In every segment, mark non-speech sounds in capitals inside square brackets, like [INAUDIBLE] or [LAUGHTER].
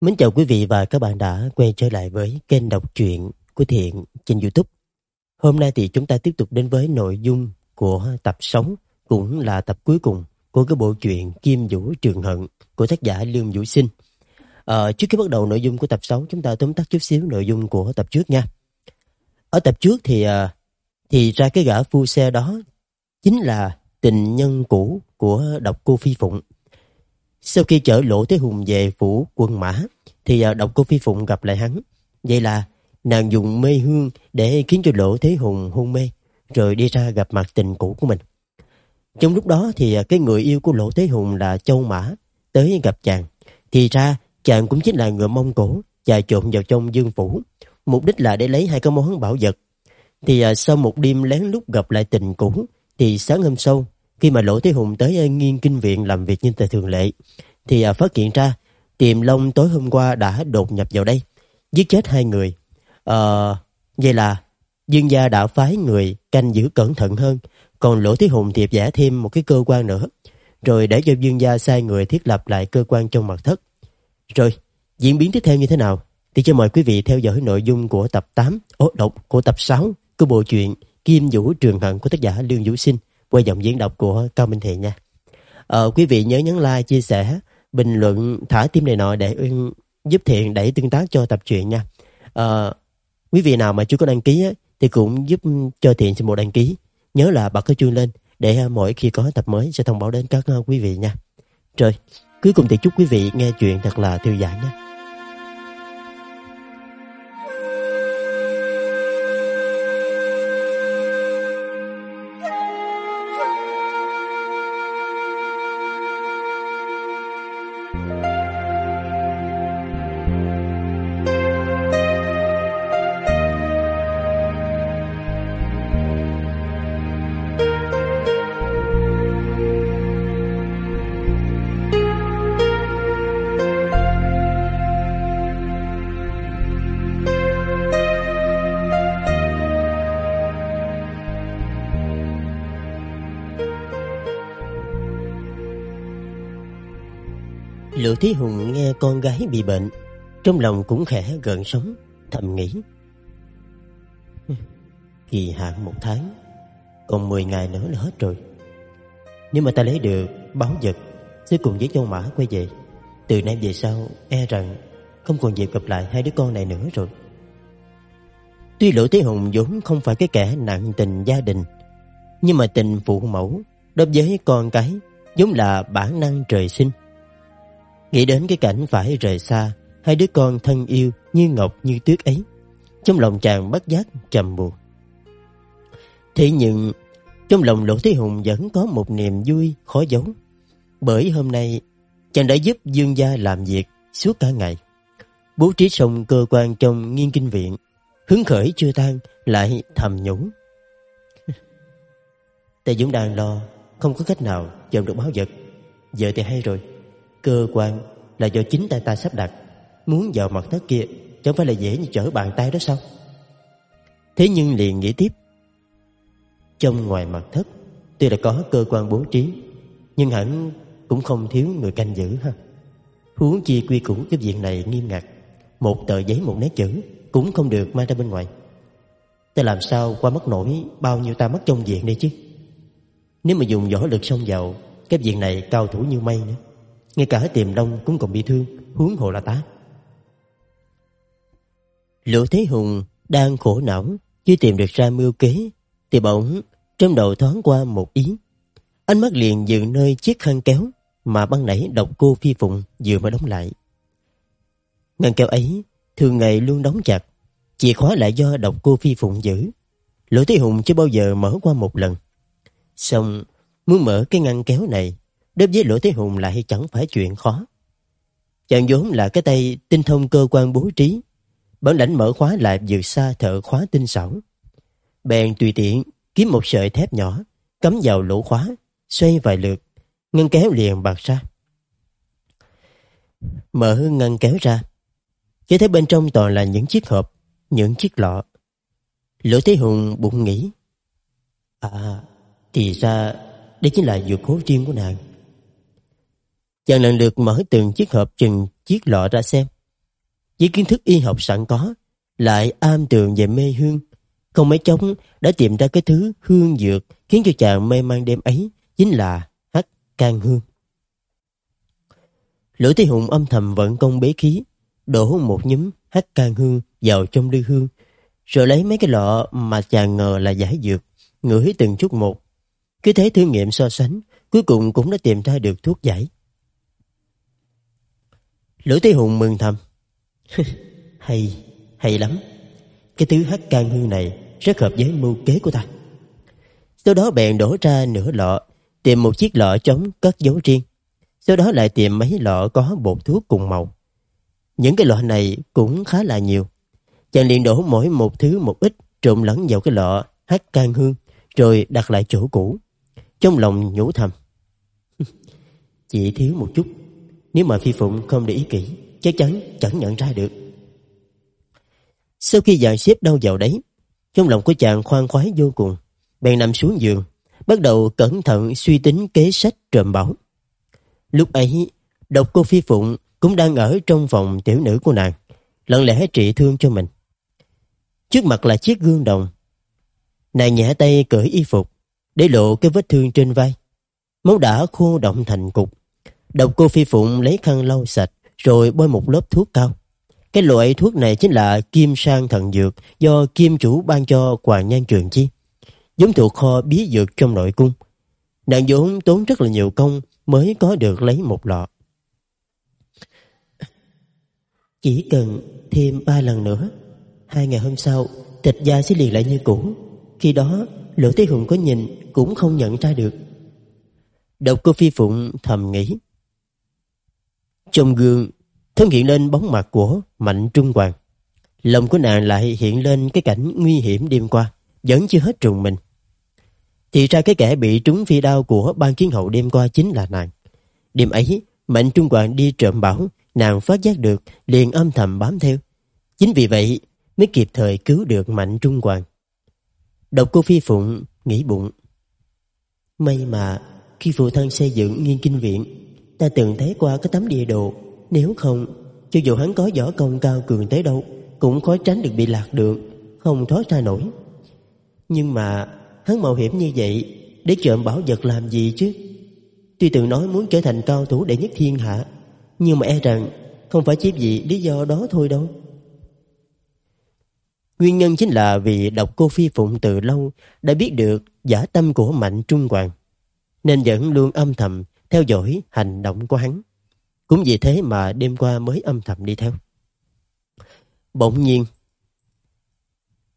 Mến chào quý vị và các bạn đã quay trở lại với kênh đọc truyện của Thiện trên YouTube. Hôm nay thì chúng ta tiếp tục đến với nội dung của tập sống, cũng là tập cuối cùng của cái bộ truyện Kim Vũ Trường Hận của tác giả Lương Vũ Sinh. À, trước khi bắt đầu nội dung của tập 6, chúng ta tóm tắt chút xíu nội dung của tập trước nha. Ở tập trước thì ờ, thì ra cái gã phu xe đó chính là tình nhân cũ của độc cô Phi Phụng. Sau khi chở Lỗ Thế Hùng về phủ quân mã, thì à, độc cô Phi Phụng gặp lại hắn. Vậy là nàng dùng mê hương để khiến cho Lỗ Thế Hùng hôn mê, rồi đi ra gặp mặt tình cũ của mình. Trong lúc đó thì à, cái người yêu của Lỗ Thế Hùng là Châu Mã tới gặp chàng. Thì ra chàng cũng chính là người mông cổ và trộn vào trong dương phủ. Mục đích là để lấy hai cái món bảo vật. Thì à, sau một đêm lén lút gặp lại tình cũ, thì sáng hôm sau khi mà Lỗ Thế Hùng tới ờ, nghiên kinh viện làm việc như thường lệ, thì ờ, phát hiện ra Tiềm Long tối hôm qua đã đột nhập vào đây, giết chết hai người. Ờ, vậy là Dương gia đã phái người canh giữ cẩn thận hơn, còn Lỗ Thế Hùng thì giả thêm một cái cơ quan nữa, rồi để cho Dương gia sai người thiết lập lại cơ quan trong mật thất. Rồi, diễn biến tiếp theo như thế nào? Thì cho mời quý vị theo dõi nội dung của tập 8, ố độc của tập 6 của bộ truyện Kim Vũ Trường Hận của tác giả Lương Vũ Sinh qua giọng diễn đọc của Cao Minh Thiện nha. Ờ, quý vị nhớ nhấn like, chia sẻ, bình luận, thả tim này nọ để giúp Thiện đẩy tương tác cho tập truyện nha. Ờ, quý vị nào mà chưa có đăng ký á, thì cũng giúp cho Thiện xin một đăng ký. Nhớ là bật cái chuông lên để ờ, mỗi khi có tập mới sẽ thông báo đến các ờ, quý vị nha. Rồi, cuối cùng thì chúc quý vị nghe chuyện thật là thư giãn nhé. Thí Hùng nghe con gái bị bệnh, trong lòng cũng khẽ gợn sóng, thầm nghĩ. [LAUGHS] Kỳ hạn một tháng, còn 10 ngày nữa là hết rồi. Nếu mà ta lấy được báo vật, sẽ cùng với Châu Mã quay về. Từ nay về sau, e rằng không còn dịp gặp lại hai đứa con này nữa rồi. Tuy Lỗ Thế Hùng vốn không phải cái kẻ nặng tình gia đình, nhưng mà tình phụ mẫu đối với con cái giống là bản năng trời sinh. Nghĩ đến cái cảnh phải rời xa, Hai đứa con thân yêu như ngọc như tuyết ấy. Trong lòng chàng bất giác trầm buồn. Thế nhưng, Trong lòng Lỗ Thế Hùng vẫn có một niềm vui khó giấu. Bởi hôm nay, Chàng đã giúp Dương Gia làm việc suốt cả ngày. Bố trí xong cơ quan trong nghiên kinh viện, Hứng khởi chưa tan, Lại thầm nhủ. [LAUGHS] Tề Dũng đang lo, Không có cách nào dọn được báo vật. Giờ thì hay rồi. Cơ quan là do chính tay ta sắp đặt. Muốn vào mặt thất kia, Chẳng phải là dễ như trở bàn tay đó sao? Thế nhưng liền nghĩ tiếp. Trong ngoài mặt thất, Tuy là có cơ quan bố trí, Nhưng hẳn cũng không thiếu người canh giữ ha. Huống chi quy củ cái viện này nghiêm ngặt, Một tờ giấy một nét chữ Cũng không được mang ra bên ngoài. Ta làm sao qua mất nổi Bao nhiêu ta mất trong viện đây chứ? Nếu mà dùng võ lực xông vào, Cái viện này cao thủ như mây nữa ngay cả tiềm đông cũng còn bị thương, Huống hồ là ta Lỗ Thế Hùng đang khổ não, Chưa tìm được ra mưu kế, Thì bỗng trong đầu thoáng qua một ý. Ánh mắt liền dừng nơi chiếc khăn kéo Mà băng nãy độc cô phi phụng Vừa mới đóng lại. Ngăn kéo ấy, thường ngày luôn đóng chặt, Chìa khóa lại do độc cô phi phụng giữ. Lỗ Thế Hùng chưa bao giờ mở qua một lần. Xong, muốn mở cái ngăn kéo này Đối với Lỗ Thế Hùng lại chẳng phải chuyện khó. Chàng vốn là cái tay tinh thông cơ quan bố trí. Bản lãnh mở khóa lại vượt xa thợ khóa tinh xảo. Bèn tùy tiện kiếm một sợi thép nhỏ, cắm vào lỗ khóa, xoay vài lượt, ngăn kéo liền bật ra. Mở ngăn kéo ra, chỉ thấy bên trong toàn là những chiếc hộp, những chiếc lọ. Lỗ Thế Hùng bụng nghĩ, À, thì ra đây chính là dược cố riêng của nàng. Chàng lần lượt mở từng chiếc hộp chừng chiếc lọ ra xem. với kiến thức y học sẵn có, lại am tường về mê hương. Không mấy chóng đã tìm ra cái thứ hương dược khiến cho chàng mê man đêm ấy chính là hắc can hương. lữ Thế Hùng âm thầm vận công bế khí, đổ một nhúm hắc can hương vào trong lư hương, rồi lấy mấy cái lọ mà chàng ngờ là giải dược, ngửi từng chút một. Cứ thế thử nghiệm so sánh, cuối cùng cũng đã tìm ra được thuốc giải. Lữ Thế Hùng mừng thầm. [LAUGHS] hay, hay lắm. Cái thứ hắc can hương này rất hợp với mưu kế của ta. Sau đó bèn đổ ra nửa lọ, tìm một chiếc lọ trống cất dấu riêng. Sau đó lại tìm mấy lọ có bột thuốc cùng màu. Những cái lọ này cũng khá là nhiều. Chàng liền đổ mỗi một thứ một ít trộn lẫn vào cái lọ hắc can hương rồi đặt lại chỗ cũ. Trong lòng nhủ thầm. [LAUGHS] Chỉ thiếu một chút. Nếu mà Phi Phụng không để ý kỹ, chắc chắn chẳng nhận ra được. Sau khi dàn xếp đâu vào đấy, trong lòng của chàng khoan khoái vô cùng. Bèn nằm xuống giường, bắt đầu cẩn thận suy tính kế sách trộm bảo. Lúc ấy, độc cô Phi Phụng cũng đang ở trong phòng tiểu nữ của nàng, lặng lẽ trị thương cho mình. Trước mặt là chiếc gương đồng. Nàng nhẹ tay cởi y phục, để lộ cái vết thương trên vai. Máu đã khô động thành cục. Độc cô Phi Phụng lấy khăn lau sạch, rồi bôi một lớp thuốc cao. Cái loại thuốc này chính là kim sang thần dược do kim chủ ban cho Hoàng Nhan Trường Chi. Giống thuộc kho bí dược trong nội cung. Nàng vốn tốn rất là nhiều công mới có được lấy một lọ. Chỉ cần thêm ba lần nữa, hai ngày hôm sau, thịt da sẽ liền lại như cũ. Khi đó, Lỗ Thế Hùng có nhìn cũng không nhận ra được. Độc cô Phi Phụng thầm nghĩ. Trong gương, thân hiện lên bóng mặt của Mạnh Trung Hoàng. Lòng của nàng lại hiện lên cái cảnh nguy hiểm đêm qua, vẫn chưa hết trùng mình. Thì ra cái kẻ bị trúng phi đao của ban kiến hậu đêm qua chính là nàng. Đêm ấy, Mạnh Trung Hoàng đi trộm bảo, nàng phát giác được, liền âm thầm bám theo. Chính vì vậy, mới kịp thời cứu được Mạnh Trung Hoàng. Độc cô Phi Phụng nghĩ bụng. May mà khi phụ thân xây dựng nghiên kinh viện, ta từng thấy qua cái tấm địa đồ. Nếu không, cho dù hắn có võ công cao cường tới đâu, cũng khó tránh được bị lạc đường, không thoát ra nổi. Nhưng mà hắn mạo hiểm như vậy để trộm bảo vật làm gì chứ? Tuy từng nói muốn trở thành cao thủ đệ nhất thiên hạ, nhưng mà e rằng không phải chỉ vì lý do đó thôi đâu. Nguyên nhân chính là vì độc cô Phi Phụng từ lâu đã biết được giả tâm của Mạnh Trung Hoàng, nên vẫn luôn âm thầm theo dõi hành động của hắn. Cũng vì thế mà đêm qua mới âm thầm đi theo. Bỗng nhiên,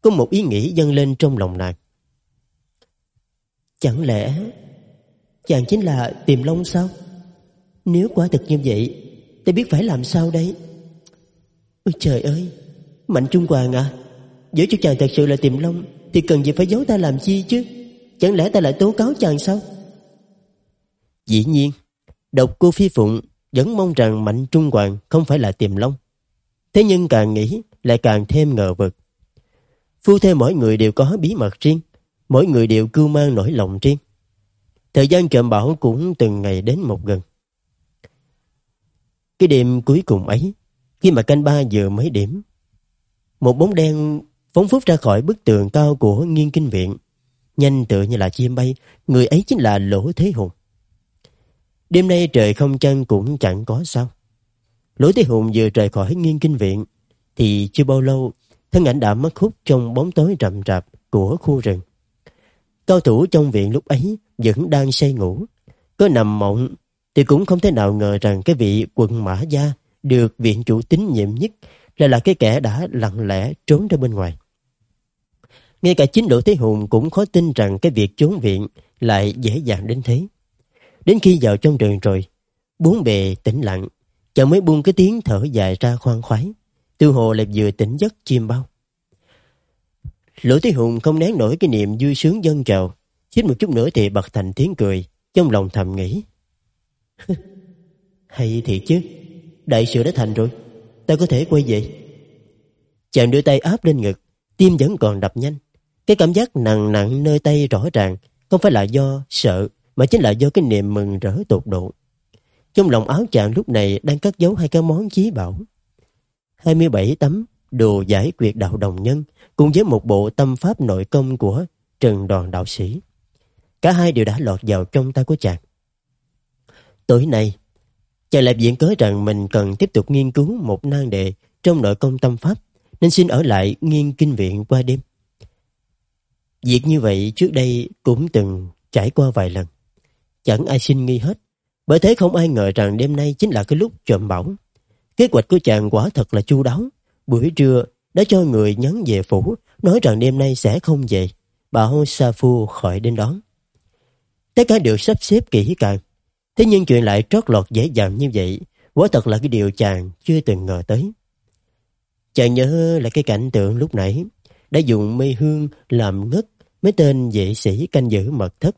có một ý nghĩ dâng lên trong lòng nàng. Chẳng lẽ chàng chính là Tiềm Long sao? Nếu quả thực như vậy, ta biết phải làm sao đây? Ôi trời ơi, Mạnh Trung Hoàng à, nếu cho chàng thật sự là Tiềm Long, thì cần gì phải giấu ta làm chi chứ? Chẳng lẽ ta lại tố cáo chàng sao? Dĩ nhiên, độc cô Phi Phụng vẫn mong rằng Mạnh Trung Hoàng không phải là Tiềm Long. Thế nhưng càng nghĩ lại càng thêm ngờ vực. Phu thê mỗi người đều có bí mật riêng, mỗi người đều cưu mang nỗi lòng riêng. Thời gian trộm bảo cũng từng ngày đến một gần. Cái đêm cuối cùng ấy, khi mà canh ba giờ mấy điểm, một bóng đen phóng phút ra khỏi bức tường cao của nghiên kinh viện. Nhanh tựa như là chim bay, người ấy chính là Lỗ Thế Hùng. Đêm nay trời không chăng cũng chẳng có sao. Lỗ Thế Hùng vừa rời khỏi nghiên kinh viện, thì chưa bao lâu, thân ảnh đã mất hút trong bóng tối rậm rạp của khu rừng. Cao thủ trong viện lúc ấy vẫn đang say ngủ. Có nằm mộng thì cũng không thể nào ngờ rằng cái vị quận mã gia được viện chủ tín nhiệm nhất lại là cái kẻ đã lặng lẽ trốn ra bên ngoài. Ngay cả chính Đỗ Thế Hùng cũng khó tin rằng cái việc trốn viện lại dễ dàng đến thế. Đến khi vào trong rừng rồi, bốn bề tĩnh lặng, chàng mới buông cái tiếng thở dài ra khoan khoái. Tư hồ lại vừa tỉnh giấc chim bao. Lỗ Thế Hùng không nén nổi cái niềm vui sướng dân trào, chết một chút nữa thì bật thành tiếng cười, trong lòng thầm nghĩ. [LAUGHS] Hay thiệt chứ, đại sự đã thành rồi, ta có thể quay về. Chàng đưa tay áp lên ngực, tim vẫn còn đập nhanh. Cái cảm giác nặng nặng nơi tay rõ ràng không phải là do sợ mà chính là do cái niềm mừng rỡ tột độ. Trong lòng áo chàng lúc này đang cất giấu hai cái món chí bảo. 27 tấm đồ giải quyết đạo đồng nhân cùng với một bộ tâm pháp nội công của Trần Đoàn Đạo Sĩ. Cả hai đều đã lọt vào trong tay của chàng. Tối nay, chàng lại viện cớ rằng mình cần tiếp tục nghiên cứu một nan đề trong nội công tâm pháp nên xin ở lại nghiên kinh viện qua đêm. Việc như vậy trước đây cũng từng trải qua vài lần. Chẳng ai xin nghi hết. Bởi thế không ai ngờ rằng đêm nay chính là cái lúc trộm bảo. Kế hoạch của chàng quả thật là chu đáo. Buổi trưa đã cho người nhắn về phủ, nói rằng đêm nay sẽ không về. Bảo Sa Phu khỏi đến đón. Tất cả đều sắp xếp kỹ càng. Thế nhưng chuyện lại trót lọt dễ dàng như vậy, quả thật là cái điều chàng chưa từng ngờ tới. Chàng nhớ lại cái cảnh tượng lúc nãy, đã dùng mây hương làm ngất mấy tên vệ sĩ canh giữ mật thất.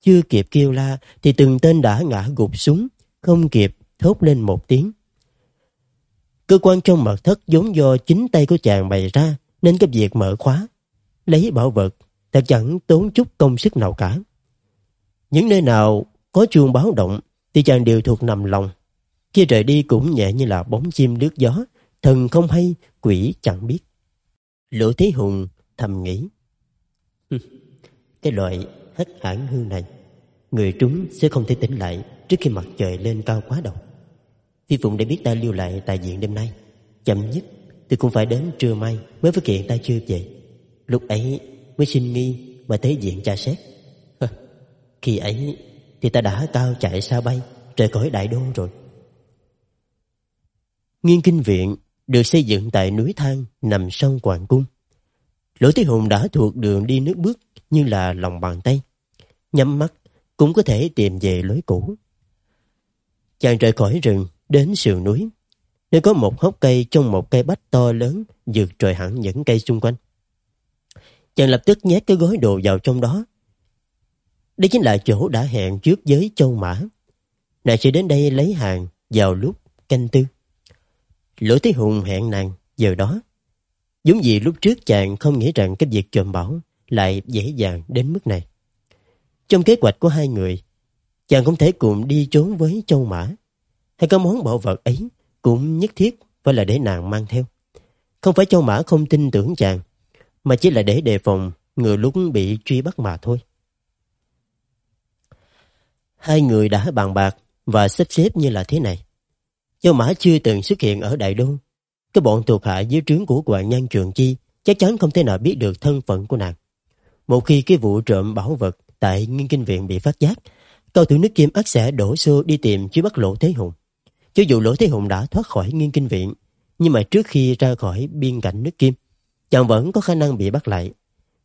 Chưa kịp kêu la thì từng tên đã ngã gục xuống, không kịp thốt lên một tiếng. Cơ quan trong mật thất giống do chính tay của chàng bày ra nên cái việc mở khóa, lấy bảo vật ta chẳng tốn chút công sức nào cả. Những nơi nào có chuông báo động thì chàng đều thuộc nằm lòng. Khi rời đi cũng nhẹ như là bóng chim lướt gió, thần không hay, quỷ chẳng biết. Lỗ Thế Hùng thầm nghĩ. Cái loại hết hãn hư này, người trúng sẽ không thể tỉnh lại trước khi mặt trời lên cao quá đầu. Phi Phụng đã biết ta lưu lại tại diện đêm nay. Chậm nhất thì cũng phải đến trưa mai mới phát hiện ta chưa về. Lúc ấy mới sinh nghi mà tới diện tra xét. Khi ấy thì ta đã cao chạy xa bay, trời khỏi đại đô rồi. Nghiên kinh viện được xây dựng tại núi Thang nằm sông Hoàng Cung. Lỗ Thế Hùng đã thuộc đường đi nước bước như là lòng bàn tay. Nhắm mắt, cũng có thể tìm về lối cũ. Chàng rời khỏi rừng đến sườn núi. Nơi có một hốc cây trong một cây bách to lớn vượt trời hẳn những cây xung quanh. Chàng lập tức nhét cái gói đồ vào trong đó. Đây chính là chỗ đã hẹn trước với châu mã. Nàng sẽ đến đây lấy hàng vào lúc canh tư. Lỗ Thế Hùng hẹn nàng giờ đó. Giống gì lúc trước chàng không nghĩ rằng cái việc trộm bảo lại dễ dàng đến mức này. Trong kế hoạch của hai người, chàng không thể cùng đi trốn với châu mã. Hay có món bảo vật ấy cũng nhất thiết phải là để nàng mang theo. Không phải châu mã không tin tưởng chàng, mà chỉ là để đề phòng người lúc bị truy bắt mà thôi. Hai người đã bàn bạc và sắp xếp như là thế này. Châu Mã chưa từng xuất hiện ở Đại Đô. Cái bọn thuộc hạ dưới trướng của Hoàng Nhan Trường Chi chắc chắn không thể nào biết được thân phận của nàng. Một khi cái vụ trộm bảo vật tại nghiên kinh viện bị phát giác, cao thủ nước Kim ác sẽ đổ xô đi tìm chứ bắt Lỗ Thế Hùng. Cho dù Lỗ Thế Hùng đã thoát khỏi nghiên kinh viện, nhưng mà trước khi ra khỏi biên cảnh nước Kim, chàng vẫn có khả năng bị bắt lại.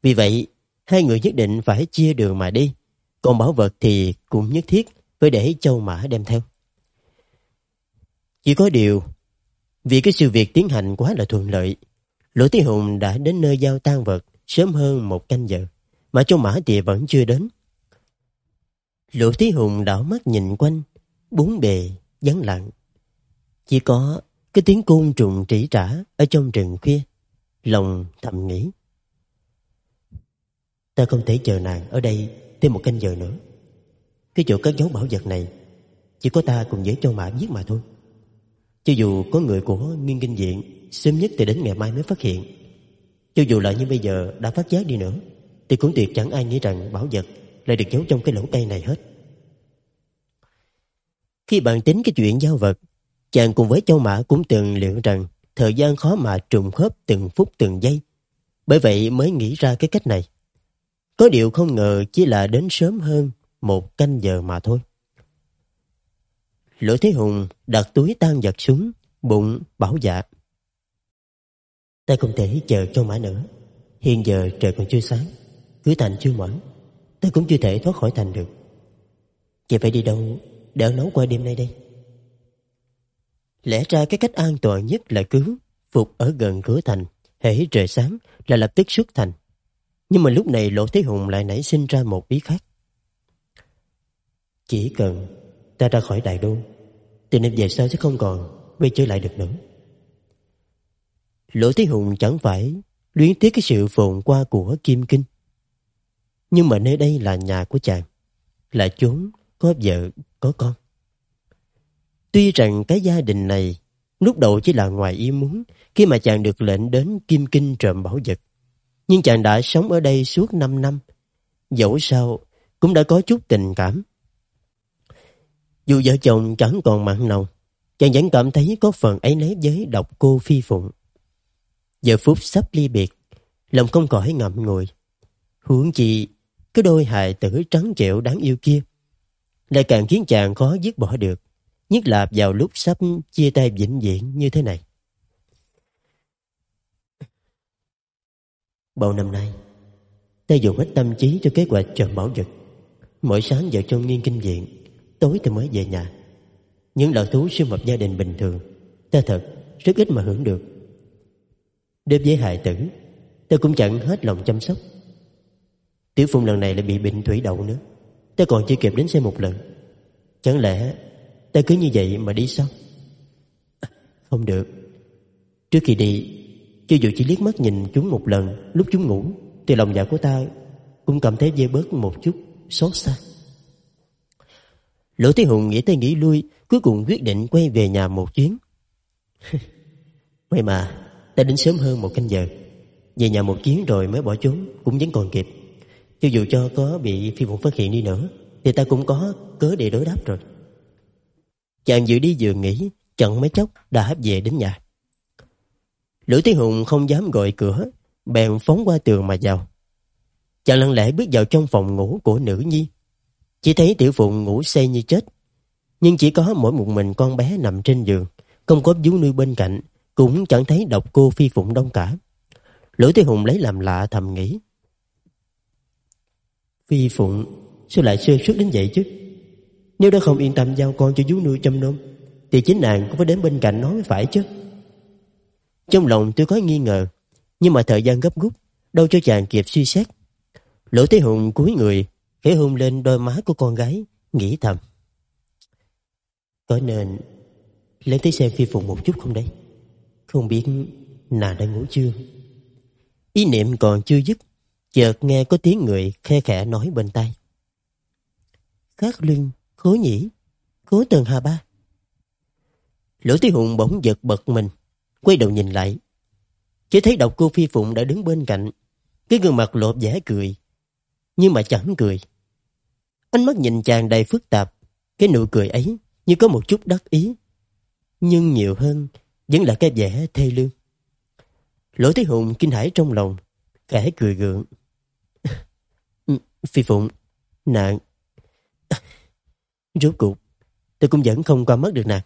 Vì vậy, hai người nhất định phải chia đường mà đi. Còn bảo vật thì cũng nhất thiết phải để châu mã đem theo. Chỉ có điều, vì cái sự việc tiến hành quá là thuận lợi, Lỗ thế Hùng đã đến nơi giao tan vật sớm hơn một canh giờ, mà cho mã thì vẫn chưa đến. Lỗ Thí Hùng đảo mắt nhìn quanh, bốn bề, vắng lặng. Chỉ có cái tiếng côn trùng trĩ trả ở trong rừng khuya, lòng thầm nghĩ. Ta không thể chờ nàng ở đây thêm một canh giờ nữa. Cái chỗ cất dấu bảo vật này chỉ có ta cùng với châu mã biết mà thôi. Cho dù có người của nghiên kinh viện sớm nhất thì đến ngày mai mới phát hiện. Cho dù là như bây giờ đã phát giác đi nữa thì cũng tuyệt chẳng ai nghĩ rằng bảo vật lại được giấu trong cái lỗ cây này hết. Khi bạn tính cái chuyện giao vật, chàng cùng với châu mã cũng từng liệu rằng thời gian khó mà trùng khớp từng phút từng giây. Bởi vậy mới nghĩ ra cái cách này. Có điều không ngờ chỉ là đến sớm hơn một canh giờ mà thôi. Lỗ Thế Hùng đặt túi tan vật xuống, bụng bảo dạ. Ta không thể chờ châu mã nữa. Hiện giờ trời còn chưa sáng, cửa thành chưa mở. tôi cũng chưa thể thoát khỏi thành được. Vậy phải đi đâu để nấu qua đêm nay đây? Lẽ ra cái cách an toàn nhất là cứ phục ở gần cửa thành, hễ trời sáng là lập tức xuất thành. Nhưng mà lúc này Lỗ Thế Hùng lại nảy sinh ra một ý khác. Chỉ cần ta ra khỏi đại đô, từ nay về sau sẽ không còn quay trở lại được nữa. Lỗ Thế Hùng chẳng phải luyến tiếc cái sự phồn qua của Kim Kinh. Nhưng mà nơi đây là nhà của chàng, là chốn có vợ, có con. Tuy rằng cái gia đình này Lúc đầu chỉ là ngoài ý muốn khi mà chàng được lệnh đến Kim Kinh trộm bảo vật. Nhưng chàng đã sống ở đây suốt 5 năm. Dẫu sao cũng đã có chút tình cảm. Dù vợ chồng chẳng còn mặn nồng, chàng vẫn cảm thấy có phần ấy nấy với độc cô phi phụng. Giờ phút sắp ly biệt, lòng không khỏi ngậm ngùi. Huống chi, cái đôi hài tử trắng trẻo đáng yêu kia lại càng khiến chàng khó dứt bỏ được, nhất là vào lúc sắp chia tay vĩnh viễn như thế này. Bao năm nay, ta dùng hết tâm trí cho kế hoạch chọn bảo vật. Mỗi sáng vợ chồng nghiên kinh viện, tối thì mới về nhà. Những lợi thú sinh hoạt gia đình bình thường, ta thật rất ít mà hưởng được. Đối với hài tử, ta cũng chẳng hết lòng chăm sóc. Tiểu Phụng lần này lại bị bệnh thủy đậu nữa. Ta còn chưa kịp đến xem một lần. Chẳng lẽ ta cứ như vậy mà đi sao? À, không được. Trước khi đi Cho dù chỉ liếc mắt nhìn chúng một lần. Lúc chúng ngủ, Thì lòng dạ của ta Cũng cảm thấy dây bớt một chút xót xa. Lỗ Thế Hùng nghĩ tới nghĩ lui, Cuối cùng quyết định quay về nhà một chuyến. [LAUGHS] May mà, Ta đến sớm hơn một canh giờ. Về nhà một chuyến rồi mới bỏ trốn, Cũng vẫn còn kịp cho dù cho có bị phi vụ phát hiện đi nữa, Thì ta cũng có cớ để đối đáp rồi. Chàng dự đi vừa nghỉ Chẳng mấy chốc đã về đến nhà. Lữ Tiến Hùng không dám gọi cửa, Bèn phóng qua tường mà vào. Chàng lặng lẽ bước vào trong phòng ngủ của nữ nhi. Chỉ thấy tiểu phụng ngủ say như chết, Nhưng chỉ có mỗi một mình con bé nằm trên giường, Không có vú nuôi bên cạnh, Cũng chẳng thấy độc cô phi phụng đông cả. Lữ Tiến Hùng lấy làm lạ thầm nghĩ Phi Phụng, Sao lại sơ suất đến vậy chứ? Nếu đã không yên tâm giao con cho vú nuôi chăm nom, Thì chính nàng cũng phải đến bên cạnh nó mới phải chứ. Trong lòng tôi có nghi ngờ, Nhưng mà thời gian gấp rút Đâu cho chàng kịp suy xét. Lỗ Thế Hùng cúi người, Khẽ hôn lên đôi má của con gái, Nghĩ thầm. Có nên Lên tới xem Phi Phụng một chút không đấy? Không biết nàng đã ngủ chưa? Ý niệm còn chưa dứt Chợt nghe có tiếng người khe khẽ nói bên tai. Khát lưng, khố nhĩ khố tần hà ba. Lỗ Tí Hùng bỗng giật bật mình, quay đầu nhìn lại. Chỉ thấy độc cô Phi Phụng đã đứng bên cạnh, cái gương mặt lộp vẻ cười, nhưng mà chẳng cười. Ánh mắt nhìn chàng đầy phức tạp, cái nụ cười ấy như có một chút đắc ý, nhưng nhiều hơn vẫn là cái vẻ thê lương. Lỗ Thế Hùng kinh hãi trong lòng, khẽ cười gượng. Phi Phụng, nạn. Rốt cuộc, tôi cũng vẫn không qua mất được nàng.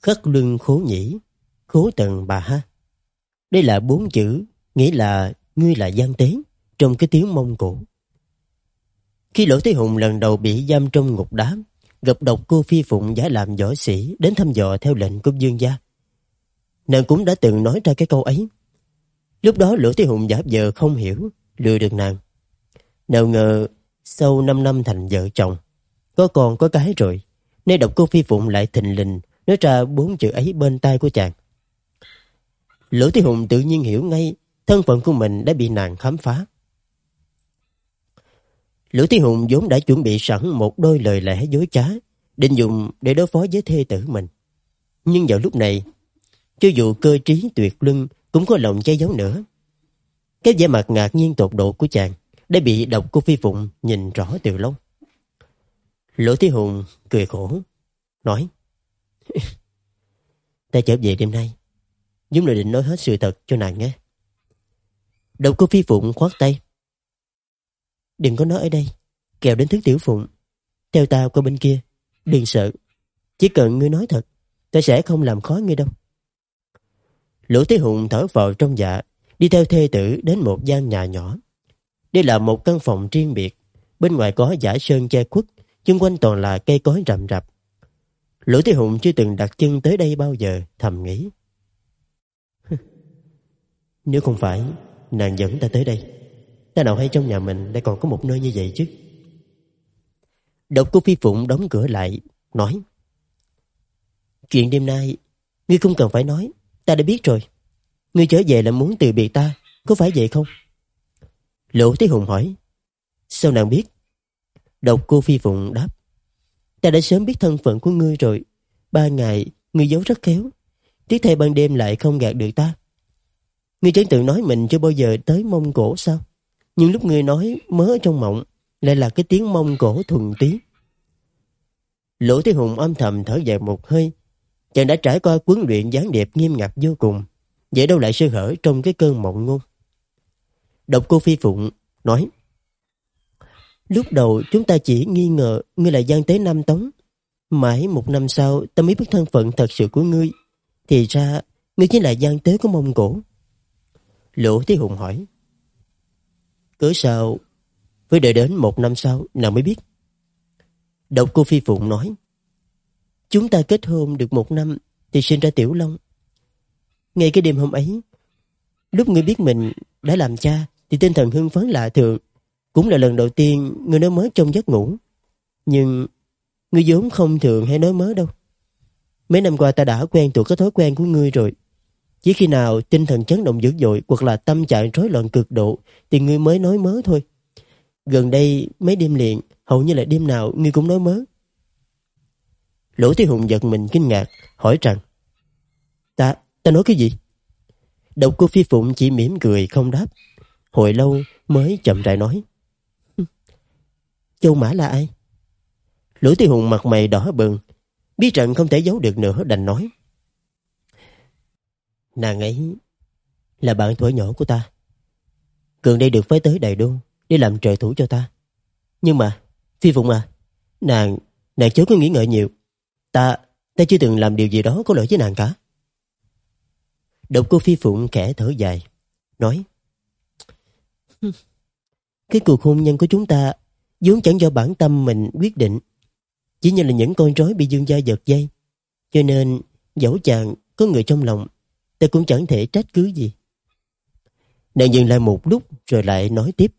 Khất lưng khố nhĩ, khố tần bà ha. Đây là bốn chữ, nghĩa là ngươi là gian tế, trong cái tiếng Mông Cổ. Khi Lỗ Thế Hùng lần đầu bị giam trong ngục đá, gặp độc cô Phi Phụng giả làm võ sĩ đến thăm dò theo lệnh của dương gia. Nàng cũng đã từng nói ra cái câu ấy. Lúc đó Lỗ Thế Hùng giả vờ không hiểu, lừa được nàng. Nào ngờ sau 5 năm thành vợ chồng, có con có cái rồi, nay độc cô Phi Phụng lại thình lình nói ra bốn chữ ấy bên tai của chàng. Lỗ Thế Hùng tự nhiên hiểu ngay thân phận của mình đã bị nàng khám phá. Lỗ Thi Hùng vốn đã chuẩn bị sẵn một đôi lời lẽ dối trá, định dùng để đối phó với thê tử mình. Nhưng vào lúc này, cho dù cơ trí tuyệt luân cũng có lòng che giấu nữa. Cái vẻ mặt ngạc nhiên tột độ của chàng đã bị độc cô Phi Phụng nhìn rõ từ lâu. Lỗ Thế Hùng cười khổ, nói [LAUGHS] Ta trở về đêm nay, Dũng là định nói hết sự thật cho nàng nghe. Độc cô Phi Phụng khoát tay. Đừng có nói ở đây, kèo đến thức tiểu Phụng. Theo tao qua bên kia, đừng sợ. Chỉ cần ngươi nói thật, ta sẽ không làm khó ngươi đâu. Lỗ Thế Hùng thở vào trong dạ, đi theo thê tử đến một gian nhà nhỏ. Đây là một căn phòng riêng biệt, bên ngoài có giả sơn che khuất, chung quanh toàn là cây cối rậm rạp. Lỗ Thế Hùng chưa từng đặt chân tới đây bao giờ, thầm nghĩ. [LAUGHS] Nếu không phải nàng dẫn ta tới đây, ta nào hay trong nhà mình lại còn có một nơi như vậy chứ. Độc cô Phi Phụng đóng cửa lại, nói. Chuyện đêm nay, ngươi không cần phải nói, ta đã biết rồi. Ngươi trở về là muốn từ biệt ta Có phải vậy không Lỗ Thế Hùng hỏi Sao nàng biết Độc cô Phi Phụng đáp Ta đã sớm biết thân phận của ngươi rồi Ba ngày, ngươi giấu rất khéo. Tiếc thay ban đêm lại không gạt được ta. Ngươi chẳng tự nói mình chưa bao giờ tới Mông Cổ sao? Nhưng lúc ngươi nói mớ trong mộng lại là cái tiếng Mông Cổ thuần túy Lỗ Thế Hùng âm thầm thở dài một hơi. Chàng đã trải qua huấn luyện gián điệp nghiêm ngặt vô cùng. Vậy đâu lại sơ hở trong cái cơn mộng ngôn. Độc cô Phi Phụng nói, Lúc đầu chúng ta chỉ nghi ngờ ngươi là gian tế Nam Tống. Mãi một năm sau, ta mới biết thân phận thật sự của ngươi. Thì ra, ngươi chính là gian tế của Mông Cổ. Lỗ Thế Hùng hỏi, Cớ sao Phải đợi đến một năm sau nào mới biết Độc cô Phi Phụng nói, Chúng ta kết hôn được một năm Thì sinh ra Tiểu Long ngay cái đêm hôm ấy Lúc ngươi biết mình đã làm cha Thì tinh thần hưng phấn lạ thường Cũng là lần đầu tiên ngươi nói mới trong giấc ngủ Nhưng Ngươi vốn không thường hay nói mớ đâu Mấy năm qua ta đã quen thuộc cái thói quen của ngươi rồi chỉ khi nào tinh thần chấn động dữ dội hoặc là tâm trạng rối loạn cực độ thì ngươi mới nói mớ thôi. Gần đây mấy đêm liền, hầu như là đêm nào ngươi cũng nói mớ. Lỗ Thế Hùng giật mình kinh ngạc, hỏi rằng Ta, ta nói cái gì? Độc cô Phi Phụng chỉ mỉm cười không đáp. Hồi lâu mới chậm rãi nói Châu Mã là ai? Lỗ Tiêu Hùng mặt mày đỏ bừng Biết rằng không thể giấu được nữa đành nói Nàng ấy là bạn tuổi nhỏ của ta. Cường đây được phái tới Đại Đô để làm trợ thủ cho ta. Nhưng mà, Phi Phụng à, nàng, nàng chớ có nghĩ ngợi nhiều. Ta, ta chưa từng làm điều gì đó có lỗi với nàng cả. Độc cô Phi Phụng khẽ thở dài, nói Cái cuộc hôn nhân của chúng ta vốn chẳng do bản tâm mình quyết định. Chỉ như là những con rối bị dương gia giật dây. Cho nên, dẫu chàng có người trong lòng ta cũng chẳng thể trách cứ gì. Nàng dừng lại một lúc rồi lại nói tiếp.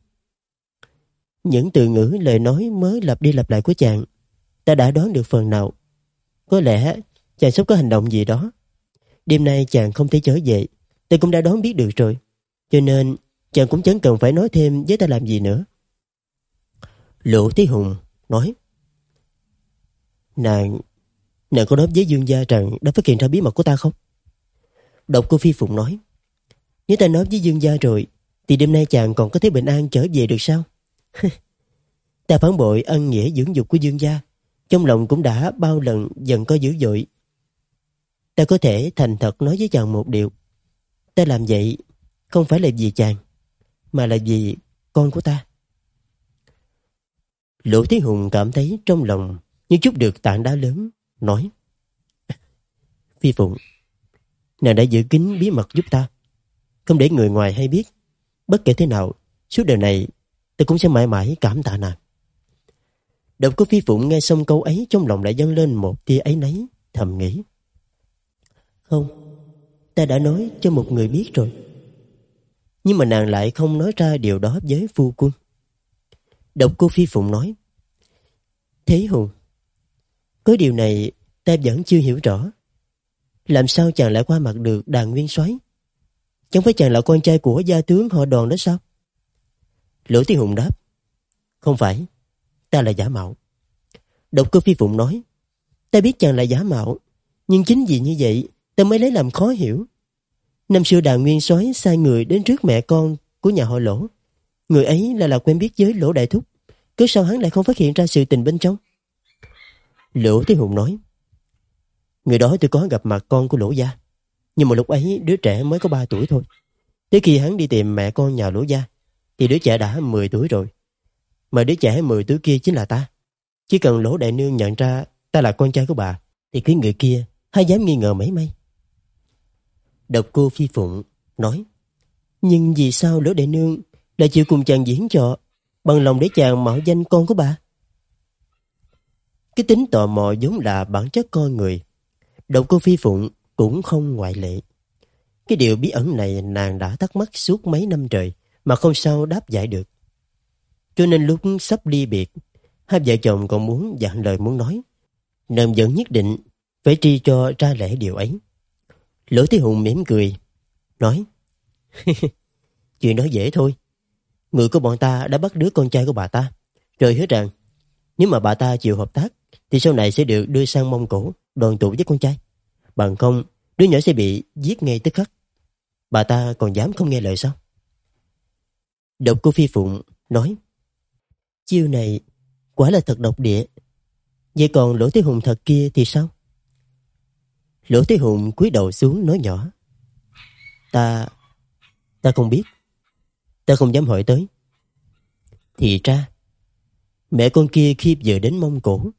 Những từ ngữ lời nói mới lặp đi lặp lại của chàng, ta đã đoán được phần nào. Có lẽ chàng sắp có hành động gì đó. Đêm nay chàng không thể trở về, tôi cũng đã đoán biết được rồi. Cho nên chàng cũng chẳng cần phải nói thêm với ta làm gì nữa. Lộ Thế Hùng nói Nàng Nàng có nói với Dương Gia rằng đã phát hiện ra bí mật của ta không? Độc cô Phi Phụng nói Nếu ta nói với Dương Gia rồi Thì đêm nay chàng còn có thể bình an trở về được sao [LAUGHS] Ta phản bội ân nghĩa dưỡng dục của Dương Gia Trong lòng cũng đã bao lần dần có dữ dội Ta có thể thành thật nói với chàng một điều. Ta làm vậy Không phải là vì chàng, Mà là vì con của ta. Lỗ Thế Hùng cảm thấy trong lòng Như chút được tảng đá lớn, Nói, [LAUGHS] Phi Phụng, Nàng đã giữ kín bí mật giúp ta. Không để người ngoài hay biết Bất kể thế nào, Suốt đời này Ta cũng sẽ mãi mãi cảm tạ nàng. Độc cô phi phụng nghe xong câu ấy Trong lòng lại dâng lên một tia ấy nấy Thầm nghĩ không, Ta đã nói cho một người biết rồi. Nhưng mà nàng lại không nói ra điều đó với phu quân. Độc cô phi phụng nói, Thế hùng, Có điều này ta vẫn chưa hiểu rõ. Làm sao chàng lại qua mặt được đàn nguyên soái? Chẳng phải chàng là con trai của gia tướng họ đoàn đó sao? Lỗ Thiên Hùng đáp, Không phải, Ta là giả mạo. Độc cơ phi phụng nói, Ta biết chàng là giả mạo, Nhưng chính vì như vậy Ta mới lấy làm khó hiểu Năm xưa đàn nguyên soái sai người đến trước mẹ con Của nhà họ lỗ Người ấy là là quen biết với lỗ đại thúc Cứ sao hắn lại không phát hiện ra sự tình bên trong Lỗ Thế Hùng nói Người đó tôi có gặp mặt con của Lỗ Gia. Nhưng mà lúc ấy đứa trẻ mới có 3 tuổi thôi. Tới khi hắn đi tìm mẹ con nhà Lỗ Gia, thì đứa trẻ đã 10 tuổi rồi. Mà đứa trẻ 10 tuổi kia chính là ta. Chỉ cần Lỗ Đại Nương nhận ra ta là con trai của bà, thì cái người kia hay dám nghi ngờ mấy may. Độc cô Phi Phụng nói, nhưng vì sao lỡ đệ Nương lại chịu cùng chàng diễn trò bằng lòng để chàng mạo danh con của bà? Cái tính tò mò vốn là bản chất con người Độc cô Phi Phụng cũng không ngoại lệ. Cái điều bí ẩn này nàng đã thắc mắc suốt mấy năm trời mà không sao đáp giải được. Cho nên lúc sắp ly biệt, hai vợ chồng còn muốn dặn lời muốn nói. Nàng vẫn nhất định phải tri cho ra lẽ điều ấy. Lỗ Thế Hùng mỉm cười, nói [LAUGHS] Chuyện đó dễ thôi. Người của bọn ta đã bắt đứa con trai của bà ta, rồi hứa rằng nếu mà bà ta chịu hợp tác thì sau này sẽ được đưa sang Mông Cổ đoàn tụ với con trai. Bằng không, đứa nhỏ sẽ bị giết ngay tức khắc. Bà ta còn dám không nghe lời sao? Độc cô Phi Phụng nói Chiêu này quả là thật độc địa. Vậy còn Lỗ Thế Hùng thật kia thì sao? Lỗ Thế Hùng cúi đầu xuống nói nhỏ Ta... ta không biết. Ta không dám hỏi tới. Thì ra, mẹ con kia khi vừa đến Mông Cổ,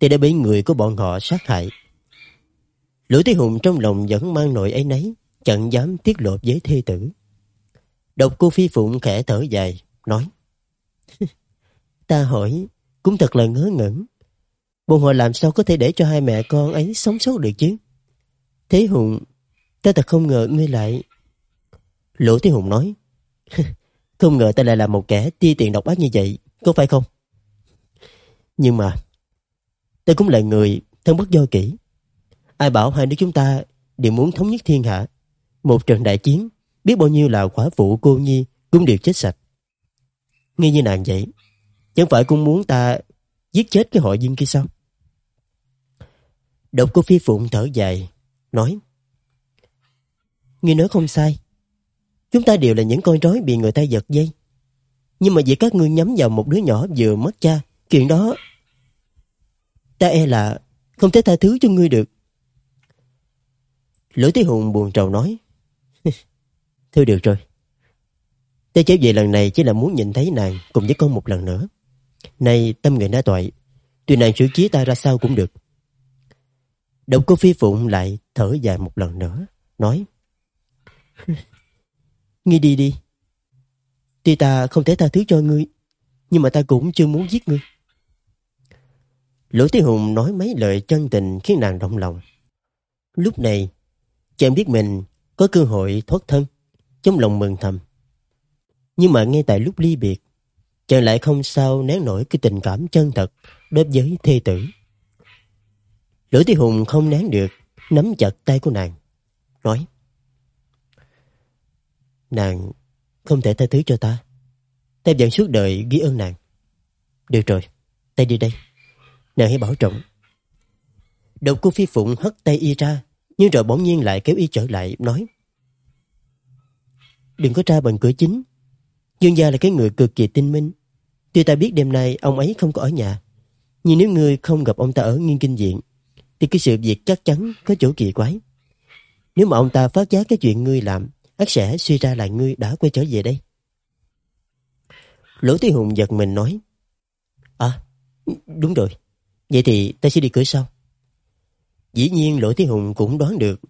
thì đã bị người của bọn họ sát hại. lỗ Thế Hùng trong lòng vẫn mang nội ấy nấy, chẳng dám tiết lộ với thê tử. Độc cô Phi Phụng khẽ thở dài, nói [LAUGHS] Ta hỏi, cũng thật là ngớ ngẩn. Bọn họ làm sao có thể để cho hai mẹ con ấy sống sót được chứ? Thế Hùng, ta thật không ngờ ngươi lại... Lỗ Thế Hùng nói [LAUGHS] Không ngờ ta lại là một kẻ ti tiện độc ác như vậy, có phải không? Nhưng mà, ta cũng là người thân bất do kỹ. Ai bảo hai đứa chúng ta đều muốn thống nhất thiên hạ. Một trận đại chiến, biết bao nhiêu là quả phụ cô nhi cũng đều chết sạch. Nghe như nàng vậy, chẳng phải cũng muốn ta giết chết cái họ diêm kia sao? Độc cô Phi Phụng thở dài, nói Ngươi nói không sai. Chúng ta đều là những con rối bị người ta giật dây. Nhưng mà vì các ngươi nhắm vào một đứa nhỏ vừa mất cha, chuyện đó... Ta e là không thể tha thứ cho ngươi được. Lữ Thế Hùng buồn trầu nói. [LAUGHS] Thôi được rồi. Ta trở về lần này chỉ là muốn nhìn thấy nàng cùng với con một lần nữa. Này tâm nguyện đã toại, tuy nàng xử trí ta ra sao cũng được. Độc cô Phi Phụng lại thở dài một lần nữa, nói. Ngươi đi đi. Tuy ta không thể tha thứ cho ngươi, nhưng mà ta cũng chưa muốn giết ngươi. Lỗ Thế Hùng nói mấy lời chân tình khiến nàng động lòng. Lúc này, chàng biết mình có cơ hội thoát thân, trong lòng mừng thầm. Nhưng mà ngay tại lúc ly biệt, chàng lại không sao nén nổi cái tình cảm chân thật đối với thê tử lữ Thế Hùng không nén được, nắm chặt tay của nàng, nói Nàng không thể tha thứ cho ta. Ta vẫn suốt đời ghi ơn nàng. Được rồi, ta đi đây. Nàng hãy bảo trọng. Độc cô phi phụng hất tay y ra, nhưng rồi bỗng nhiên lại kéo y trở lại, nói. Đừng có ra bằng cửa chính. Dương gia là cái người cực kỳ tinh minh. Tuy ta biết đêm nay ông ấy không có ở nhà, nhưng nếu ngươi không gặp ông ta ở nghiên kinh viện, thì cái sự việc chắc chắn có chỗ kỳ quái. Nếu mà ông ta phát giác cái chuyện ngươi làm, ắt sẽ suy ra là ngươi đã quay trở về đây. Lỗ Thế Hùng giật mình nói, À, đúng rồi, vậy thì ta sẽ đi cửa sau. Dĩ nhiên Lỗ Thế Hùng cũng đoán được,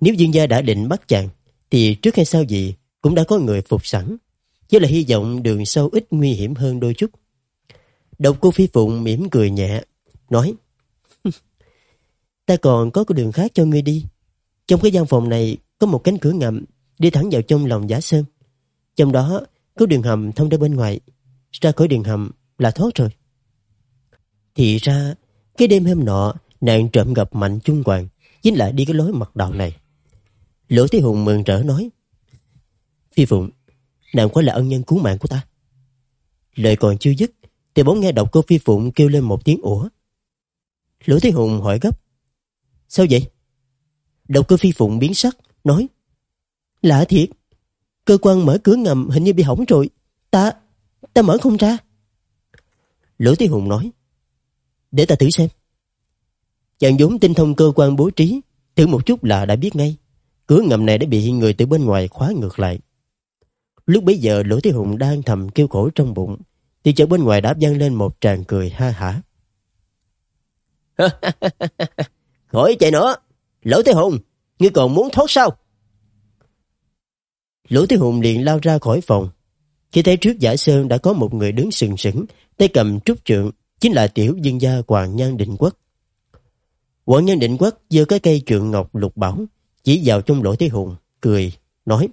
nếu dương gia đã định bắt chàng, thì trước hay sau gì cũng đã có người phục sẵn, chỉ là hy vọng đường sâu ít nguy hiểm hơn đôi chút. Độc cô Phi Phụng mỉm cười nhẹ, nói, Ta còn có cái đường khác cho ngươi đi. Trong cái gian phòng này có một cánh cửa ngầm đi thẳng vào trong lòng giả sơn. Trong đó có đường hầm thông ra bên ngoài. Ra khỏi đường hầm là thoát rồi. Thì ra, cái đêm hôm nọ, nàng trộm gặp Mạnh Trung Hoàng, chính là đi cái lối mật đạo này. Lỗ Thế Hùng mừng rỡ nói, Phi Phụng, nàng quả là ân nhân cứu mạng của ta. Lời còn chưa dứt, thì bỗng nghe đọc cô Phi Phụng kêu lên một tiếng ủa. Lỗ Thế Hùng hỏi gấp, Sao vậy? đầu cơ Phi Phụng biến sắc, nói, Lạ thiệt, cơ quan mở cửa ngầm hình như bị hỏng rồi. Ta, ta mở không ra. Lỗ Thế Hùng nói, để ta thử xem. Chàng vốn tinh thông cơ quan bố trí, thử một chút là đã biết ngay. Cửa ngầm này đã bị người từ bên ngoài khóa ngược lại. Lúc bấy giờ Lỗ Thế Hùng đang thầm kêu khổ trong bụng, thì chợt bên ngoài đã vang lên một tràng cười ha hả. [LAUGHS] Khỏi chạy nữa, Lỗ Thế Hùng, ngươi còn muốn thoát sao? Lỗ Thế Hùng liền lao ra khỏi phòng. Khi thấy trước giả sơn đã có một người đứng sừng sững, tay cầm trúc trượng, chính là tiểu dương gia Hoàng Nhan Định Quốc. Hoàng Nhan Định Quốc giơ cái cây trượng ngọc lục bảo, chỉ vào trong lỗ Thế Hùng, cười, nói.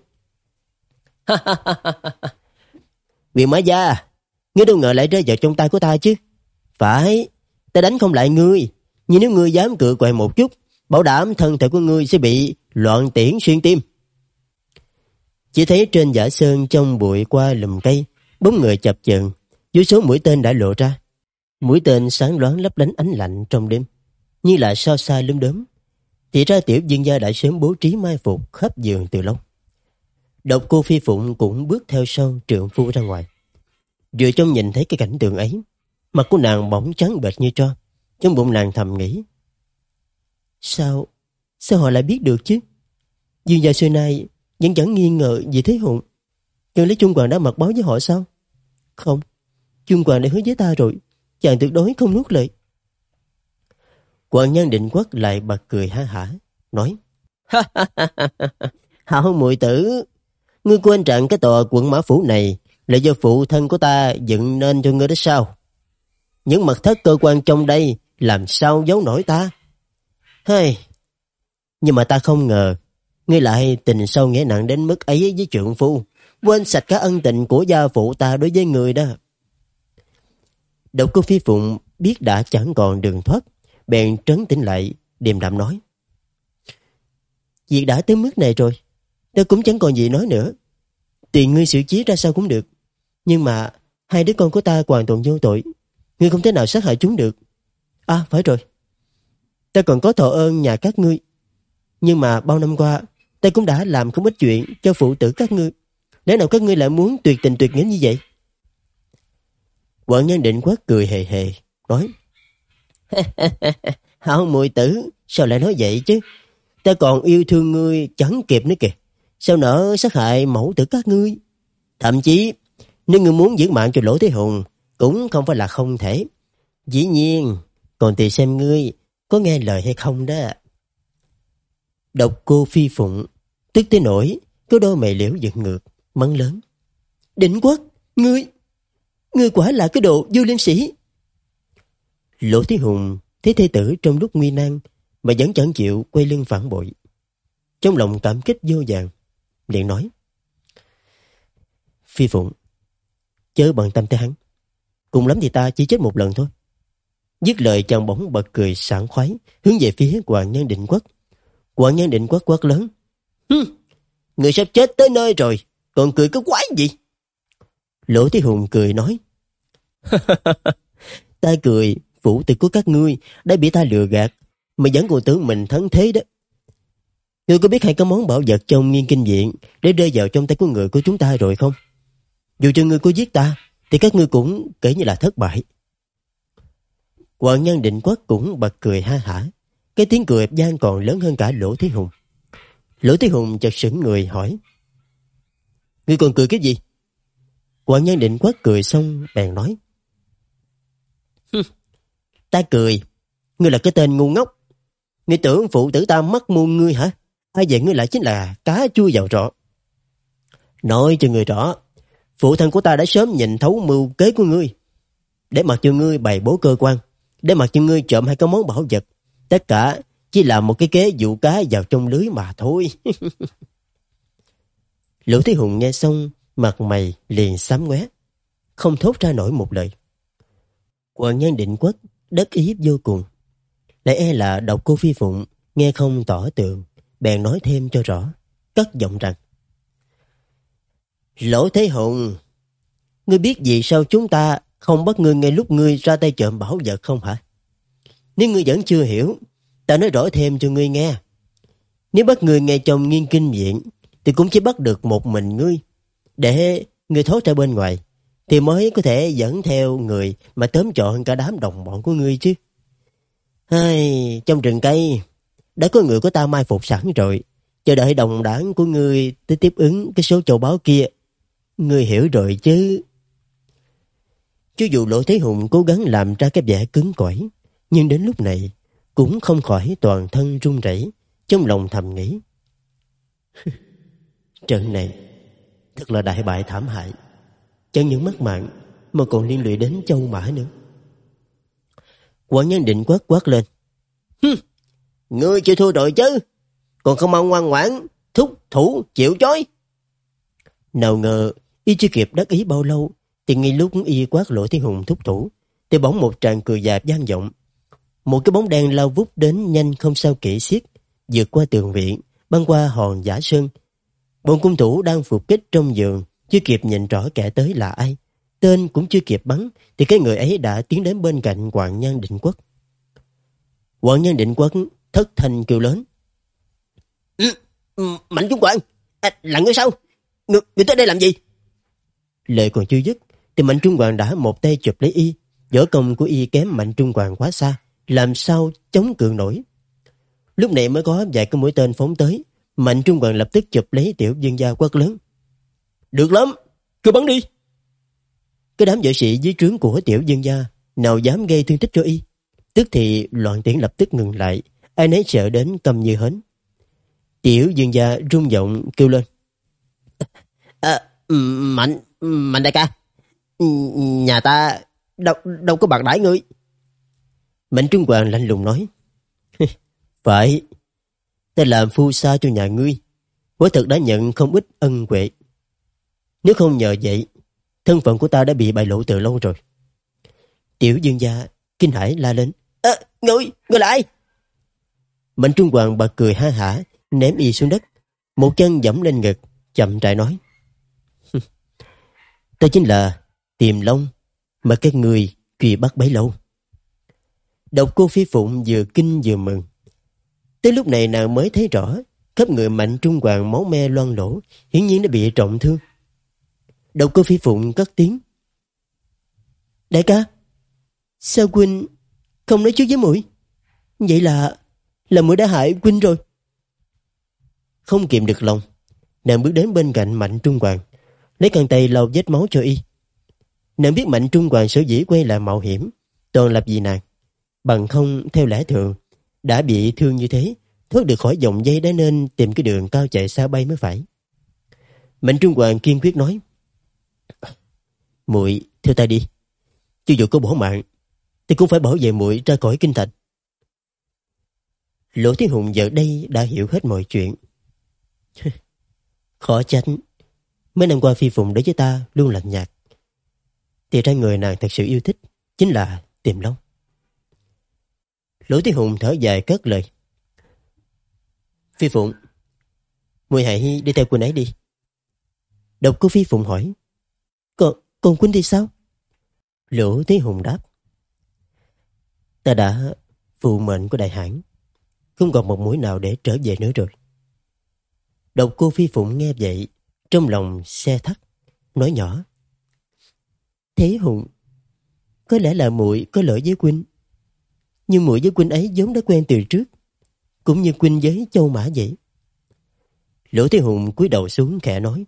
Quyền Mã Gia, ngươi đâu ngờ lại rơi vào trong tay của ta chứ. Phải, ta đánh không lại ngươi, nhưng nếu ngươi dám cự quậy một chút, bảo đảm thân thể của ngươi sẽ bị loạn tiễn xuyên tim. Chỉ thấy trên giả sơn trong bụi qua lùm cây, bốn người chập chờn, dưới số mũi tên đã lộ ra. Mũi tên sáng loáng lấp lánh ánh lạnh trong đêm. như là sao xa lấm đốm. Thì ra tiểu dương gia đã sớm bố trí mai phục khắp giường từ lâu. Độc cô Phi Phụng cũng bước theo sau trượng phu ra ngoài. Vừa trong nhìn thấy cái cảnh tượng ấy, mặt của nàng bỗng trắng bệch như tro. Trong bụng nàng thầm nghĩ. Sao, sao họ lại biết được chứ? Dương gia xưa nay vẫn chẳng nghi ngờ gì Thế Hùng. Chẳng lấy Trung Hoàng đã mặc báo với họ sao? Không, Trung Hoàng đã hứa với ta rồi. Chàng tuyệt đối không nuốt lời. Quan nhân định quốc lại bật cười ha hả, nói. Hảo muội tử, ngươi quên rằng cái tòa quận mã phủ này là do phụ thân của ta dựng nên cho ngươi đó sao? Những mật thất cơ quan trong đây làm sao giấu nổi ta? Hây! nhưng mà ta không ngờ ngươi lại tình sâu nghĩa nặng đến mức ấy với trượng phu, quên sạch cả ân tình của gia phụ ta đối với người đó. Độc cô Phi Phụng biết đã chẳng còn đường thoát, bèn trấn tĩnh lại, điềm đạm nói. Việc đã tới mức này rồi, ta cũng chẳng còn gì nói nữa. Tùy ngươi xử trí ra sao cũng được. Nhưng mà hai đứa con của ta hoàn toàn vô tội. Ngươi không thể nào sát hại chúng được. À, phải rồi. Ta còn có thọ ơn nhà các ngươi. Nhưng mà bao năm qua, ta cũng đã làm không ít chuyện cho phụ tử các ngươi. Lẽ nào các ngươi lại muốn tuyệt tình tuyệt nghĩa như vậy? Quảng nhân định quát cười hề hề, nói [LAUGHS] Hảo muội tử, sao lại nói vậy chứ? Ta còn yêu thương ngươi chẳng kịp nữa kìa. Sao nỡ sát hại mẫu tử các ngươi? Thậm chí, nếu ngươi muốn giữ mạng cho Lỗ Thế Hùng, cũng không phải là không thể. Dĩ nhiên, còn tùy xem ngươi có nghe lời hay không đó. Độc cô phi phụng, tức tới nổi, có đôi mày liễu giật ngược, mắng lớn. Định quốc, ngươi, ngươi quả là cái đồ vô liêm sĩ. Lỗ Thế Hùng thấy thê tử trong lúc nguy nan mà vẫn chẳng chịu quay lưng phản bội. Trong lòng cảm kích vô vàng, liền nói. Phi Phụng, chớ bận tâm tới hắn. Cùng lắm thì ta chỉ chết một lần thôi. Dứt lời chàng bỗng bật cười sảng khoái hướng về phía Hoàng Nhân Định Quốc. Hoàng Nhân Định Quốc quát lớn. Hừ, người sắp chết tới nơi rồi, còn cười cái quái gì? Lỗ Thế Hùng cười nói. [LAUGHS] ta cười, vũ tử của các ngươi đã bị ta lừa gạt, mà vẫn còn tưởng mình thắng thế đó. Ngươi có biết hay có món bảo vật trong nghiên kinh viện để rơi vào trong tay của người của chúng ta rồi không? Dù cho ngươi có giết ta, thì các ngươi cũng kể như là thất bại. Hoàng nhân định quốc cũng bật cười ha hả. Cái tiếng cười gian còn lớn hơn cả Lỗ Thế Hùng. Lỗ Thế Hùng chợt sững người hỏi. Ngươi còn cười cái gì? Hoàng nhân định quốc cười xong bèn nói. ta cười. Ngươi là cái tên ngu ngốc. Ngươi tưởng phụ tử ta mất muôn ngươi hả? Ai vậy ngươi lại chính là cá chui vào rọ. Nói cho người rõ, phụ thân của ta đã sớm nhìn thấu mưu kế của ngươi. Để mặc cho ngươi bày bố cơ quan, để mặc cho ngươi trộm hai cái món bảo vật. Tất cả chỉ là một cái kế dụ cá vào trong lưới mà thôi. [LAUGHS] Lỗ Thế Hùng nghe xong, mặt mày liền xám ngoé, không thốt ra nổi một lời. Hoàng nhân định quốc, đất ý vô cùng. Lại e là độc cô phi phụng, nghe không tỏ tường, bèn nói thêm cho rõ, cất giọng rằng Lỗ Thế Hùng, ngươi biết vì sao chúng ta không bắt ngươi ngay lúc ngươi ra tay trộm bảo vật không hả? Nếu ngươi vẫn chưa hiểu, ta nói rõ thêm cho ngươi nghe. Nếu bắt ngươi ngay trong nghiên kinh viện, thì cũng chỉ bắt được một mình ngươi. Để ngươi thoát ra bên ngoài, thì mới có thể dẫn theo người mà tóm trọn cả đám đồng bọn của ngươi chứ. Hay, trong rừng cây, đã có người của ta mai phục sẵn rồi. Chờ đợi đồng đảng của ngươi tới tiếp ứng cái số châu báo kia. Ngươi hiểu rồi chứ. Cho dù Lỗ Thế Hùng cố gắng làm ra cái vẻ cứng cỏi, nhưng đến lúc này cũng không khỏi toàn thân run rẩy, trong lòng thầm nghĩ. [LAUGHS] Trận này thật là đại bại thảm hại. Chẳng những mất mạng mà còn liên lụy đến châu mã nữa. Quản nhân định quát quát lên. [LAUGHS] Ngươi chưa thua rồi chứ. Còn không mong ngoan ngoãn, thúc thủ, chịu chói. Nào ngờ, y chưa kịp đắc ý bao lâu, thì ngay lúc y quát lỗ thiên hùng thúc thủ, thì bỗng một tràng cười dạp gian vọng. Một cái bóng đen lao vút đến nhanh không sao kể xiết, vượt qua tường viện, băng qua hòn giả sơn. Bọn cung thủ đang phục kích trong giường, chưa kịp nhìn rõ kẻ tới là ai. Tên cũng chưa kịp bắn, thì cái người ấy đã tiến đến bên cạnh Hoàng Nhan Định Quốc. Quận nhân định quấn thất thanh kêu lớn. Ừ, ừ, Mạnh Trung Quảng, à, là ngươi sao? Người, người tới đây làm gì? Lời còn chưa dứt, thì Mạnh Trung Hoàng đã một tay chụp lấy y. Võ công của y kém Mạnh Trung Hoàng quá xa, làm sao chống cự nổi. Lúc này mới có vài cái mũi tên phóng tới, Mạnh Trung Hoàng lập tức chụp lấy tiểu dương gia quát lớn. Được lắm, cứ bắn đi. Cái đám võ sĩ dưới trướng của tiểu dương gia nào dám gây thương tích cho y. Tức thì loạn tiễn lập tức ngừng lại, ai nấy sợ đến cầm như hến. Tiểu dương gia rung giọng kêu lên. À, ừ, mạnh, mạnh đại ca, nhà ta đâu, đâu có bạc đãi ngươi. Mạnh Trung Hoàng lạnh lùng nói. [LAUGHS] Phải, ta làm phu sa cho nhà ngươi. Quả thực đã nhận không ít ân huệ. Nếu không nhờ vậy, thân phận của ta đã bị bại lộ từ lâu rồi. Tiểu dương gia kinh hãi la lên. À, ngươi, ngươi là ai? Mạnh Trung Hoàng bật cười ha hả, ném y xuống đất. Một chân dẫm lên ngực, chậm rãi nói. [LAUGHS] ta chính là Tiềm Long mà các người truy bắt bấy lâu. Độc cô Phi Phụng vừa kinh vừa mừng. Tới lúc này nàng mới thấy rõ khắp người mạnh trung hoàng máu me loang lỗ hiển nhiên đã bị trọng thương. Độc cô Phi Phụng cất tiếng. Đại ca, sao Quynh không nói trước với mũi? Vậy là là mũi đã hại Quynh rồi. Không kiềm được lòng, nàng bước đến bên cạnh Mạnh Trung Hoàng, lấy cần tay lau vết máu cho y. Nàng biết Mạnh Trung Hoàng sở dĩ quay lại mạo hiểm, toàn lập vì nàng. Bằng không theo lẽ thường, đã bị thương như thế, thoát được khỏi dòng dây đã nên tìm cái đường cao chạy xa bay mới phải. Mạnh Trung Hoàng kiên quyết nói, muội theo ta đi, cho dù có bỏ mạng, thì cũng phải bảo vệ muội ra khỏi kinh thành. Lỗ Thiên Hùng giờ đây đã hiểu hết mọi chuyện. [LAUGHS] Khó tránh, mấy năm qua phi phụng đối với ta luôn lạnh nhạt. Thì ra người nàng thật sự yêu thích chính là Tiềm Long. Lỗ Thiên Hùng thở dài cất lời. Phi Phụng, Mùi hãy đi theo quân ấy đi. Độc cô Phi Phụng hỏi. Còn, còn quân thì sao? Lỗ Thế Hùng đáp. Ta đã phụ mệnh của đại hãn. Không còn một mũi nào để trở về nữa rồi. Độc cô Phi Phụng nghe vậy, trong lòng xe thắt, nói nhỏ. Thế Hùng, có lẽ là muội có lỗi với Quynh. Nhưng muội với Quynh ấy vốn đã quen từ trước, cũng như Quynh với Châu Mã vậy. Lỗ Thế Hùng cúi đầu xuống khẽ nói.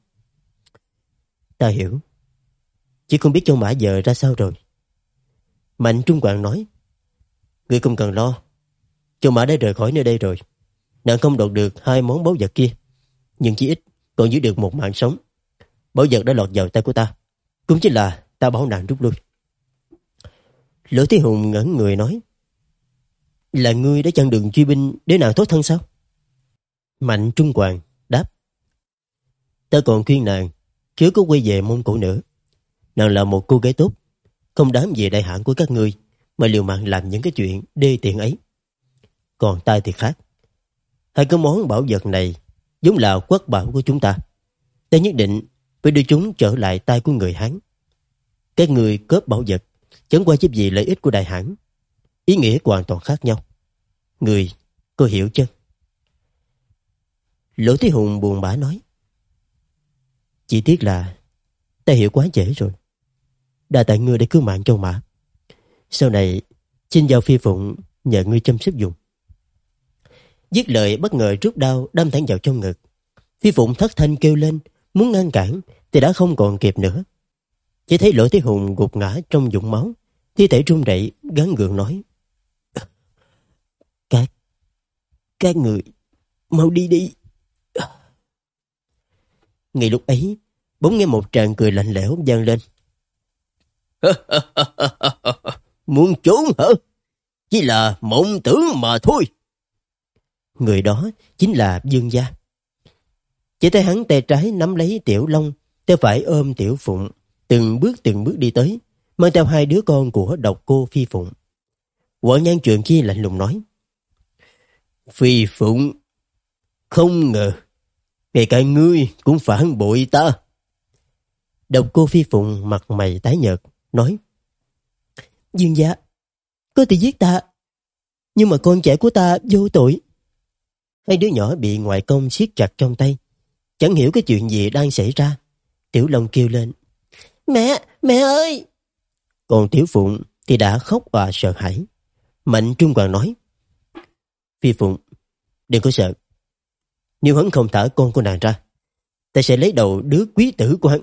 Ta hiểu, chỉ không biết Châu Mã giờ ra sao rồi. Mạnh Trung Quảng nói. Ngươi không cần lo, Châu Mã đã rời khỏi nơi đây rồi. Nàng không đột được hai món báu vật kia, nhưng chỉ ít còn giữ được một mạng sống. Báu vật đã lọt vào tay của ta, cũng chính là ta bảo nàng rút lui. Lỗ Thế Hùng ngẩn người nói. Là ngươi đã chặn đường truy binh để nàng thoát thân sao? Mạnh Trung Hoàng đáp. Ta còn khuyên nàng chớ có quay về Mông Cổ nữa. Nàng là một cô gái tốt, không đáng về đại hãn của các ngươi mà liều mạng làm những cái chuyện đê tiện ấy. Còn ta thì khác. Hai cái món bảo vật này giống là quốc bảo của chúng ta. Ta nhất định phải đưa chúng trở lại tay của người Hán cái người cướp bảo vật chẳng qua giúp gì lợi ích của đại hãn. Ý nghĩa hoàn toàn khác nhau. Người có hiểu chứ? Lỗ Thế Hùng buồn bã nói. Chỉ tiếc là ta hiểu quá trễ rồi. Đa tại ngươi để cứu mạng cho mã. Sau này, xin giao phi phụng nhờ ngươi chăm sóc dùng. Dứt lời bất ngờ rút đao đâm thẳng vào trong ngực. Phi phụng thất thanh kêu lên, muốn ngăn cản thì đã không còn kịp nữa. Chỉ thấy lỗ thế hùng gục ngã trong vũng máu, thi thể run rẩy gắn gượng nói. Các, các người, mau đi đi. Ngay lúc ấy, bỗng nghe một tràng cười lạnh lẽo vang lên. [LAUGHS] Muốn trốn hả? Chỉ là mộng tưởng mà thôi. Người đó chính là Dương Gia. Chỉ thấy hắn tay trái nắm lấy Tiểu Long, tay phải ôm Tiểu Phụng, từng bước từng bước đi tới, mang theo hai đứa con của độc cô Phi Phụng. Quận nhan chuyện kia lạnh lùng nói. Phi Phụng, không ngờ, ngay cả ngươi cũng phản bội ta. Độc cô Phi Phụng mặt mày tái nhợt, nói. Dương gia, có thể giết ta, Nhưng mà con trẻ của ta vô tội. Hai đứa nhỏ bị ngoại công siết chặt trong tay. Chẳng hiểu cái chuyện gì đang xảy ra. Tiểu Long kêu lên. Mẹ, mẹ ơi! Còn Tiểu Phụng thì đã khóc và sợ hãi. Mạnh Trung Hoàng nói. Phi Phụng, đừng có sợ. Nếu hắn không thả con của nàng ra, ta sẽ lấy đầu đứa quý tử của hắn.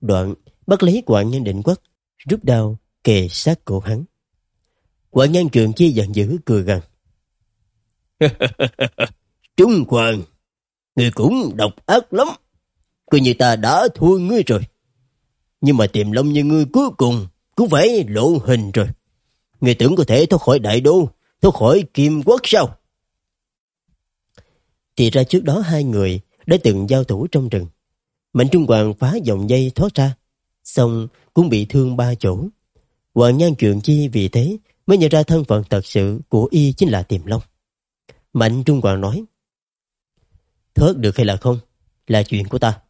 Đoạn bắt lấy quạng nhân định quất, rút đao kề sát cổ hắn. Quạng nhân trường chi giận dữ cười gần. [LAUGHS] Trung Hoàng, người cũng độc ác lắm. Coi như ta đã thua ngươi rồi. Nhưng mà tiềm long như ngươi cuối cùng cũng phải lộ hình rồi. Người tưởng có thể thoát khỏi đại đô, thoát khỏi kim quốc sao? Thì ra trước đó hai người đã từng giao thủ trong rừng. Mạnh Trung Hoàng phá dòng dây thoát ra, xong cũng bị thương ba chỗ. Hoàng Nhan chuyện Chi vì thế mới nhận ra thân phận thật sự của y chính là Tiềm Long. Mạnh Trung Hoàng nói, Thoát được hay là không, là chuyện của ta.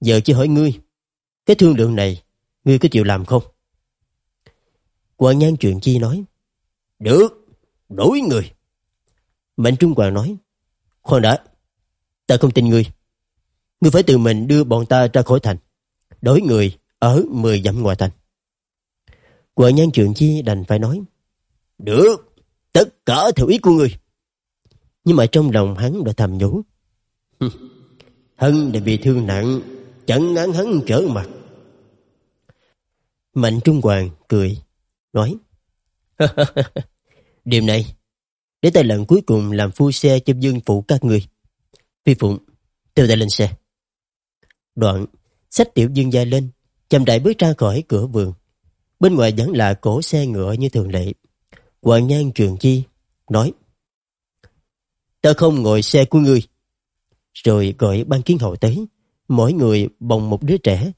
Giờ chỉ hỏi ngươi, cái thương lượng này, ngươi có chịu làm không? quan Nhan Trường Chi nói, Được, đổi người. Mạnh Trung Hoàng nói, Khoan đã, ta không tin ngươi. Ngươi phải tự mình đưa bọn ta ra khỏi thành. Đối người ở 10 dặm ngoài thành. quan nhan trường chi đành phải nói. Được, tất cả theo ý của ngươi. Nhưng mà trong lòng hắn đã thầm nhủ. Hân đã bị thương nặng, chẳng ngán hắn trở mặt. Mạnh Trung Hoàng cười, nói. [LAUGHS] Đêm này, để ta lần cuối cùng làm phu xe cho dương phụ các người. Phi Phụng, theo ta lên xe. Đoạn, sách tiểu dương gia lên, chậm đại bước ra khỏi cửa vườn. Bên ngoài vẫn là cổ xe ngựa như thường lệ. Hoàng Nhan Trường Chi nói Ta không ngồi xe của ngươi. Rồi gọi ban kiến hậu tới, mỗi người bồng một đứa trẻ,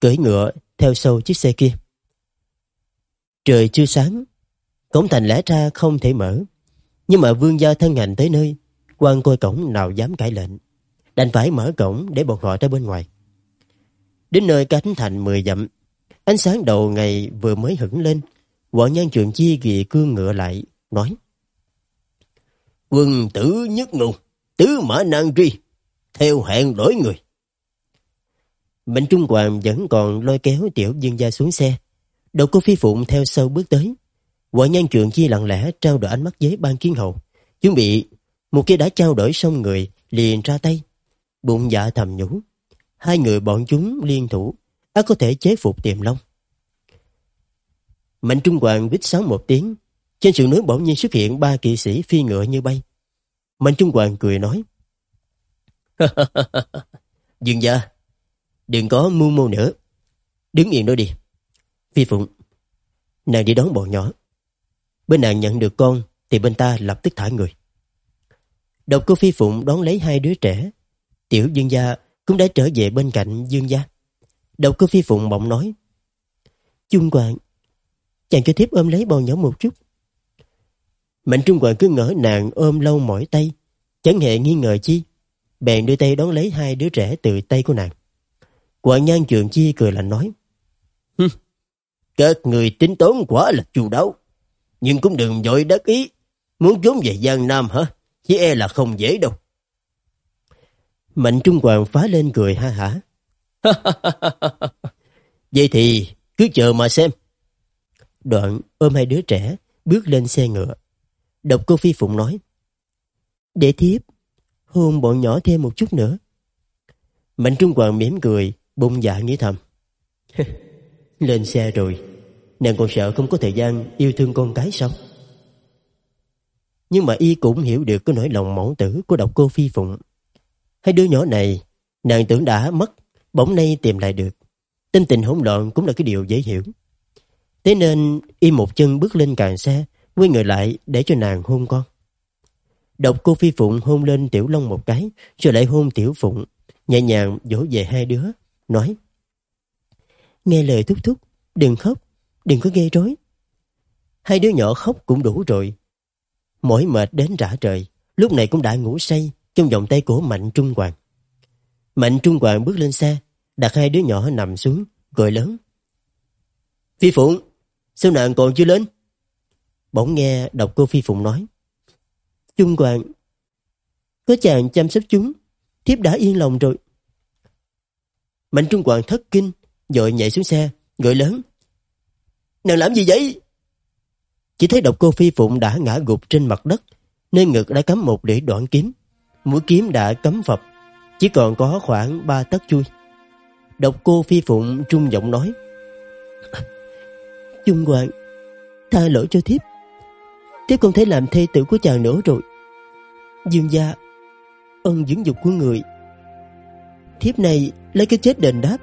cưỡi ngựa theo sau chiếc xe kia. Trời chưa sáng, cổng thành lẽ ra không thể mở. Nhưng mà vương gia thân hành tới nơi, quan coi cổng nào dám cãi lệnh. Đành phải mở cổng để bọn họ ra bên ngoài. Đến nơi cánh thành mười dặm, ánh sáng đầu ngày vừa mới hửng lên, Quận nhan trường chi ghi cương ngựa lại, nói Quân tử nhất ngùng, tứ mã nan truy, theo hẹn đổi người. Mạnh Trung Hoàng vẫn còn lôi kéo tiểu dương gia xuống xe. Đầu cô phi phụng theo sau bước tới. quả nhân trượng chi lặng lẽ trao đổi ánh mắt với ban kiến hậu. Chuẩn bị, một kia đã trao đổi xong người, liền ra tay. Bụng dạ thầm nhủ. Hai người bọn chúng liên thủ, ác có thể chế phục tiềm long. Mạnh Trung Hoàng vít sáo một tiếng. Trên sự núi bỗng nhiên xuất hiện ba kỵ sĩ phi ngựa như bay. Mạnh Trung Hoàng cười nói. [LAUGHS] Dương gia, đừng có mưu mô nữa. Đứng yên đó đi. Phi Phụng, nàng đi đón bọn nhỏ. Bên nàng nhận được con thì bên ta lập tức thả người. Độc cô Phi Phụng đón lấy hai đứa trẻ. Tiểu Dương gia cũng đã trở về bên cạnh Dương gia. Độc cô Phi Phụng bỗng nói. Trung Hoàng, chàng cho thiếp ôm lấy bọn nhỏ một chút. Mạnh Trung Hoàng cứ ngỡ nàng ôm lâu mỏi tay, chẳng hề nghi ngờ chi. Bèn đưa tay đón lấy hai đứa trẻ từ tay của nàng. Quảng Nhan Trường Chi cười lạnh nói. Các người tính toán quá là chu đáo. Nhưng cũng đừng dội đắc ý. Muốn trốn về Giang Nam hả? Chỉ e là không dễ đâu. Mạnh Trung Hoàng phá lên cười ha hả. [LAUGHS] Vậy thì cứ chờ mà xem. Đoạn ôm hai đứa trẻ bước lên xe ngựa. Độc cô Phi Phụng nói. Để thiếp, hôn bọn nhỏ thêm một chút nữa. Mạnh Trung Hoàng mỉm cười, Bụng dạ nghĩ thầm. [LAUGHS] lên xe rồi, nàng còn sợ không có thời gian yêu thương con cái sao? Nhưng mà y cũng hiểu được cái nỗi lòng mẫu tử của độc cô Phi Phụng. Hai đứa nhỏ này, nàng tưởng đã mất, bỗng nay tìm lại được. Tâm tình hỗn loạn cũng là cái điều dễ hiểu. Thế nên y một chân bước lên càng xe, quay người lại để cho nàng hôn con. Độc cô Phi Phụng hôn lên Tiểu Long một cái, rồi lại hôn Tiểu Phụng, nhẹ nhàng dỗ về hai đứa, nói Nghe lời thúc thúc, đừng khóc, đừng có gây rối. Hai đứa nhỏ khóc cũng đủ rồi. Mỏi mệt đến rã trời, lúc này cũng đã ngủ say trong vòng tay của Mạnh Trung Hoàng. Mạnh Trung Hoàng bước lên xe, đặt hai đứa nhỏ nằm xuống, gọi lớn. Phi Phụng, sao nàng còn chưa lên? Bỗng nghe độc cô Phi Phụng nói. Trung Hoàng, có chàng chăm sóc chúng, thiếp đã yên lòng rồi. Mạnh Trung Hoàng thất kinh, dội nhảy xuống xe, gọi lớn. Nàng làm gì vậy? Chỉ thấy độc cô Phi Phụng đã ngã gục trên mặt đất, nơi ngực đã cắm một lưỡi đoạn kiếm. Mũi kiếm đã cắm phập, chỉ còn có khoảng ba tấc chui. Độc cô Phi Phụng trung giọng nói. Trung Hoàng, tha lỗi cho thiếp. Thiếp không thể làm thê tử của chàng nữa rồi. Dương gia, ân dưỡng dục của người. Thiếp này lấy cái chết đền đáp,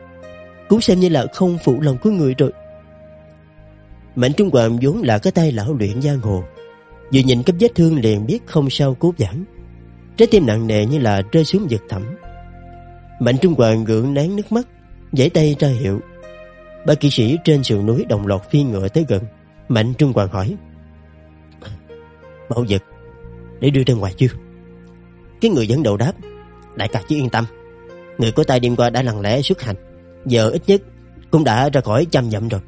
cũng xem như là không phụ lòng của người rồi. Mạnh Trung Hoàng vốn là cái tay lão luyện giang hồ. Vừa nhìn cấp vết thương liền biết không sao cứu vãn. Trái tim nặng nề như là rơi xuống vực thẳm. Mạnh Trung Hoàng gượng nén nước mắt, giãy tay ra hiệu. Ba kỵ sĩ trên sườn núi đồng loạt phi ngựa tới gần. Mạnh Trung Hoàng hỏi. Bảo vật, để đưa ra ngoài chưa? Cái người dẫn đầu đáp. Đại ca chứ yên tâm. Người có ta đêm qua đã lặng lẽ xuất hành. Giờ ít nhất cũng đã ra khỏi trăm dặm rồi.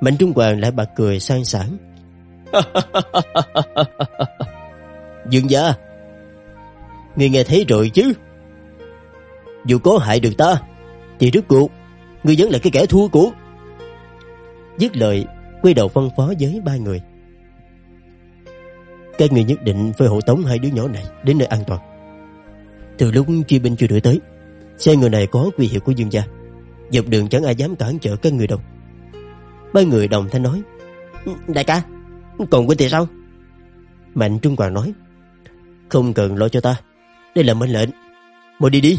Mạnh Trung Hoàng lại bật cười sang sảng. [LAUGHS] Dương gia, người nghe thấy rồi chứ? Dù có hại được ta, thì rốt cuộc, người vẫn là cái kẻ thua cuộc. Dứt lời, quay đầu phân phó với ba người. Các người nhất định phải hộ tống hai đứa nhỏ này đến nơi an toàn. Từ lúc truy binh chưa đuổi tới, xe người này có quy hiệu của dương gia. Dọc đường chẳng ai dám cản trở các người đâu. Ba người đồng thanh nói Đại ca Còn quên thì sao? Mạnh Trung Hoàng nói Không cần lo cho ta Đây là mệnh lệnh. Mau đi đi.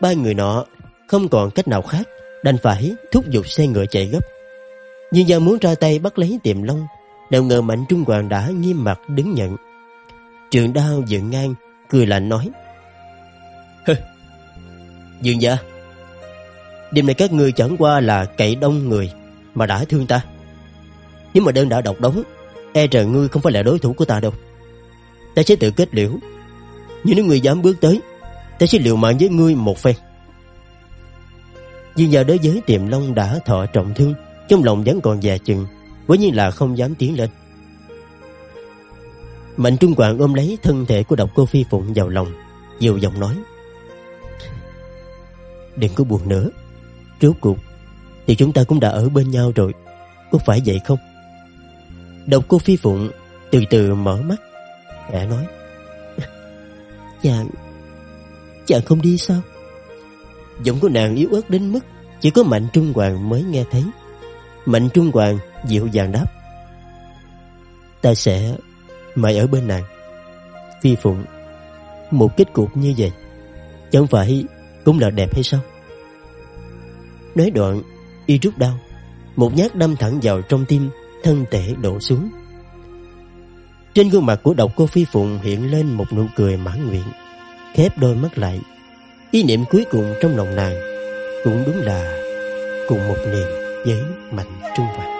Ba người nọ không còn cách nào khác Đành phải thúc giục xe ngựa chạy gấp. Dương gia muốn ra tay bắt lấy tiềm long Đâu ngờ Mạnh Trung Hoàng đã nghiêm mặt đứng nhận. Trường đao dựng ngang Cười lạnh nói Dương gia Đêm nay các ngươi chẳng qua là cậy đông người mà đã thương ta. Nếu mà đơn đã độc đóng, e rằng ngươi không phải là đối thủ của ta đâu. Ta sẽ tự kết liễu. Nhưng nếu ngươi dám bước tới, ta sẽ liều mạng với ngươi một phen. Nhưng giờ đối với tiềm long đã thọ trọng thương, trong lòng vẫn còn già chừng, quả nhiên là không dám tiến lên. Mạnh Trung Quảng ôm lấy thân thể của độc cô Phi Phụng vào lòng, dịu giọng nói. Đừng có buồn nữa, rốt cuộc thì chúng ta cũng đã ở bên nhau rồi. Có phải vậy không? Độc cô Phi Phụng từ từ mở mắt Khẽ nói. [LAUGHS] Chàng Chàng không đi sao? Giọng của nàng yếu ớt đến mức Chỉ có Mạnh Trung Hoàng mới nghe thấy. Mạnh Trung Hoàng dịu dàng đáp. Ta sẽ mãi ở bên nàng Phi Phụng, Một kết cục như vậy, Chẳng phải cũng là đẹp hay sao? Nói đoạn, Y rút đau Một nhát đâm thẳng vào trong tim Thân thể đổ xuống. Trên gương mặt của độc cô Phi Phụng Hiện lên một nụ cười mãn nguyện, Khép đôi mắt lại. Ý niệm cuối cùng trong lòng nàng Cũng đúng là Cùng một niềm với mạnh trung vàng.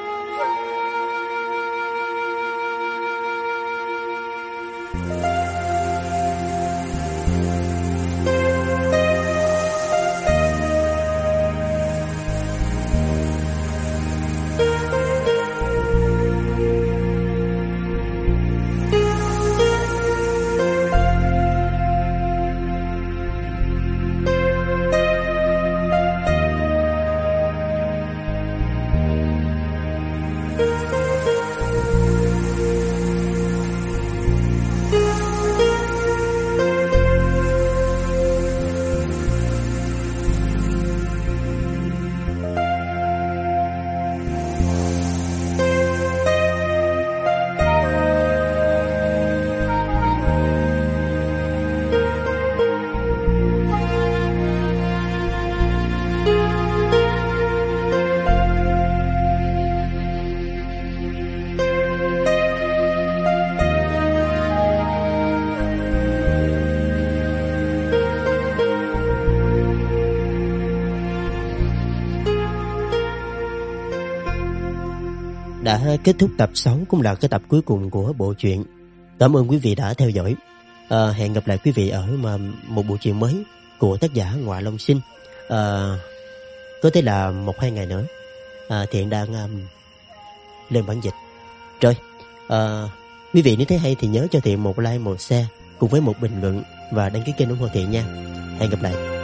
Đã kết thúc tập 6 cũng là cái tập cuối cùng của bộ truyện. Cảm ơn quý vị đã theo dõi. À, hẹn gặp lại quý vị ở mà một bộ truyện mới của tác giả Ngoại Long Sinh. À, có thể là một hai ngày nữa. À, Thiện đang um, lên bản dịch. Rồi, à, quý vị nếu thấy hay thì nhớ cho Thiện một like, một share cùng với một bình luận và đăng ký kênh ủng hộ Thiện nha. Hẹn gặp lại.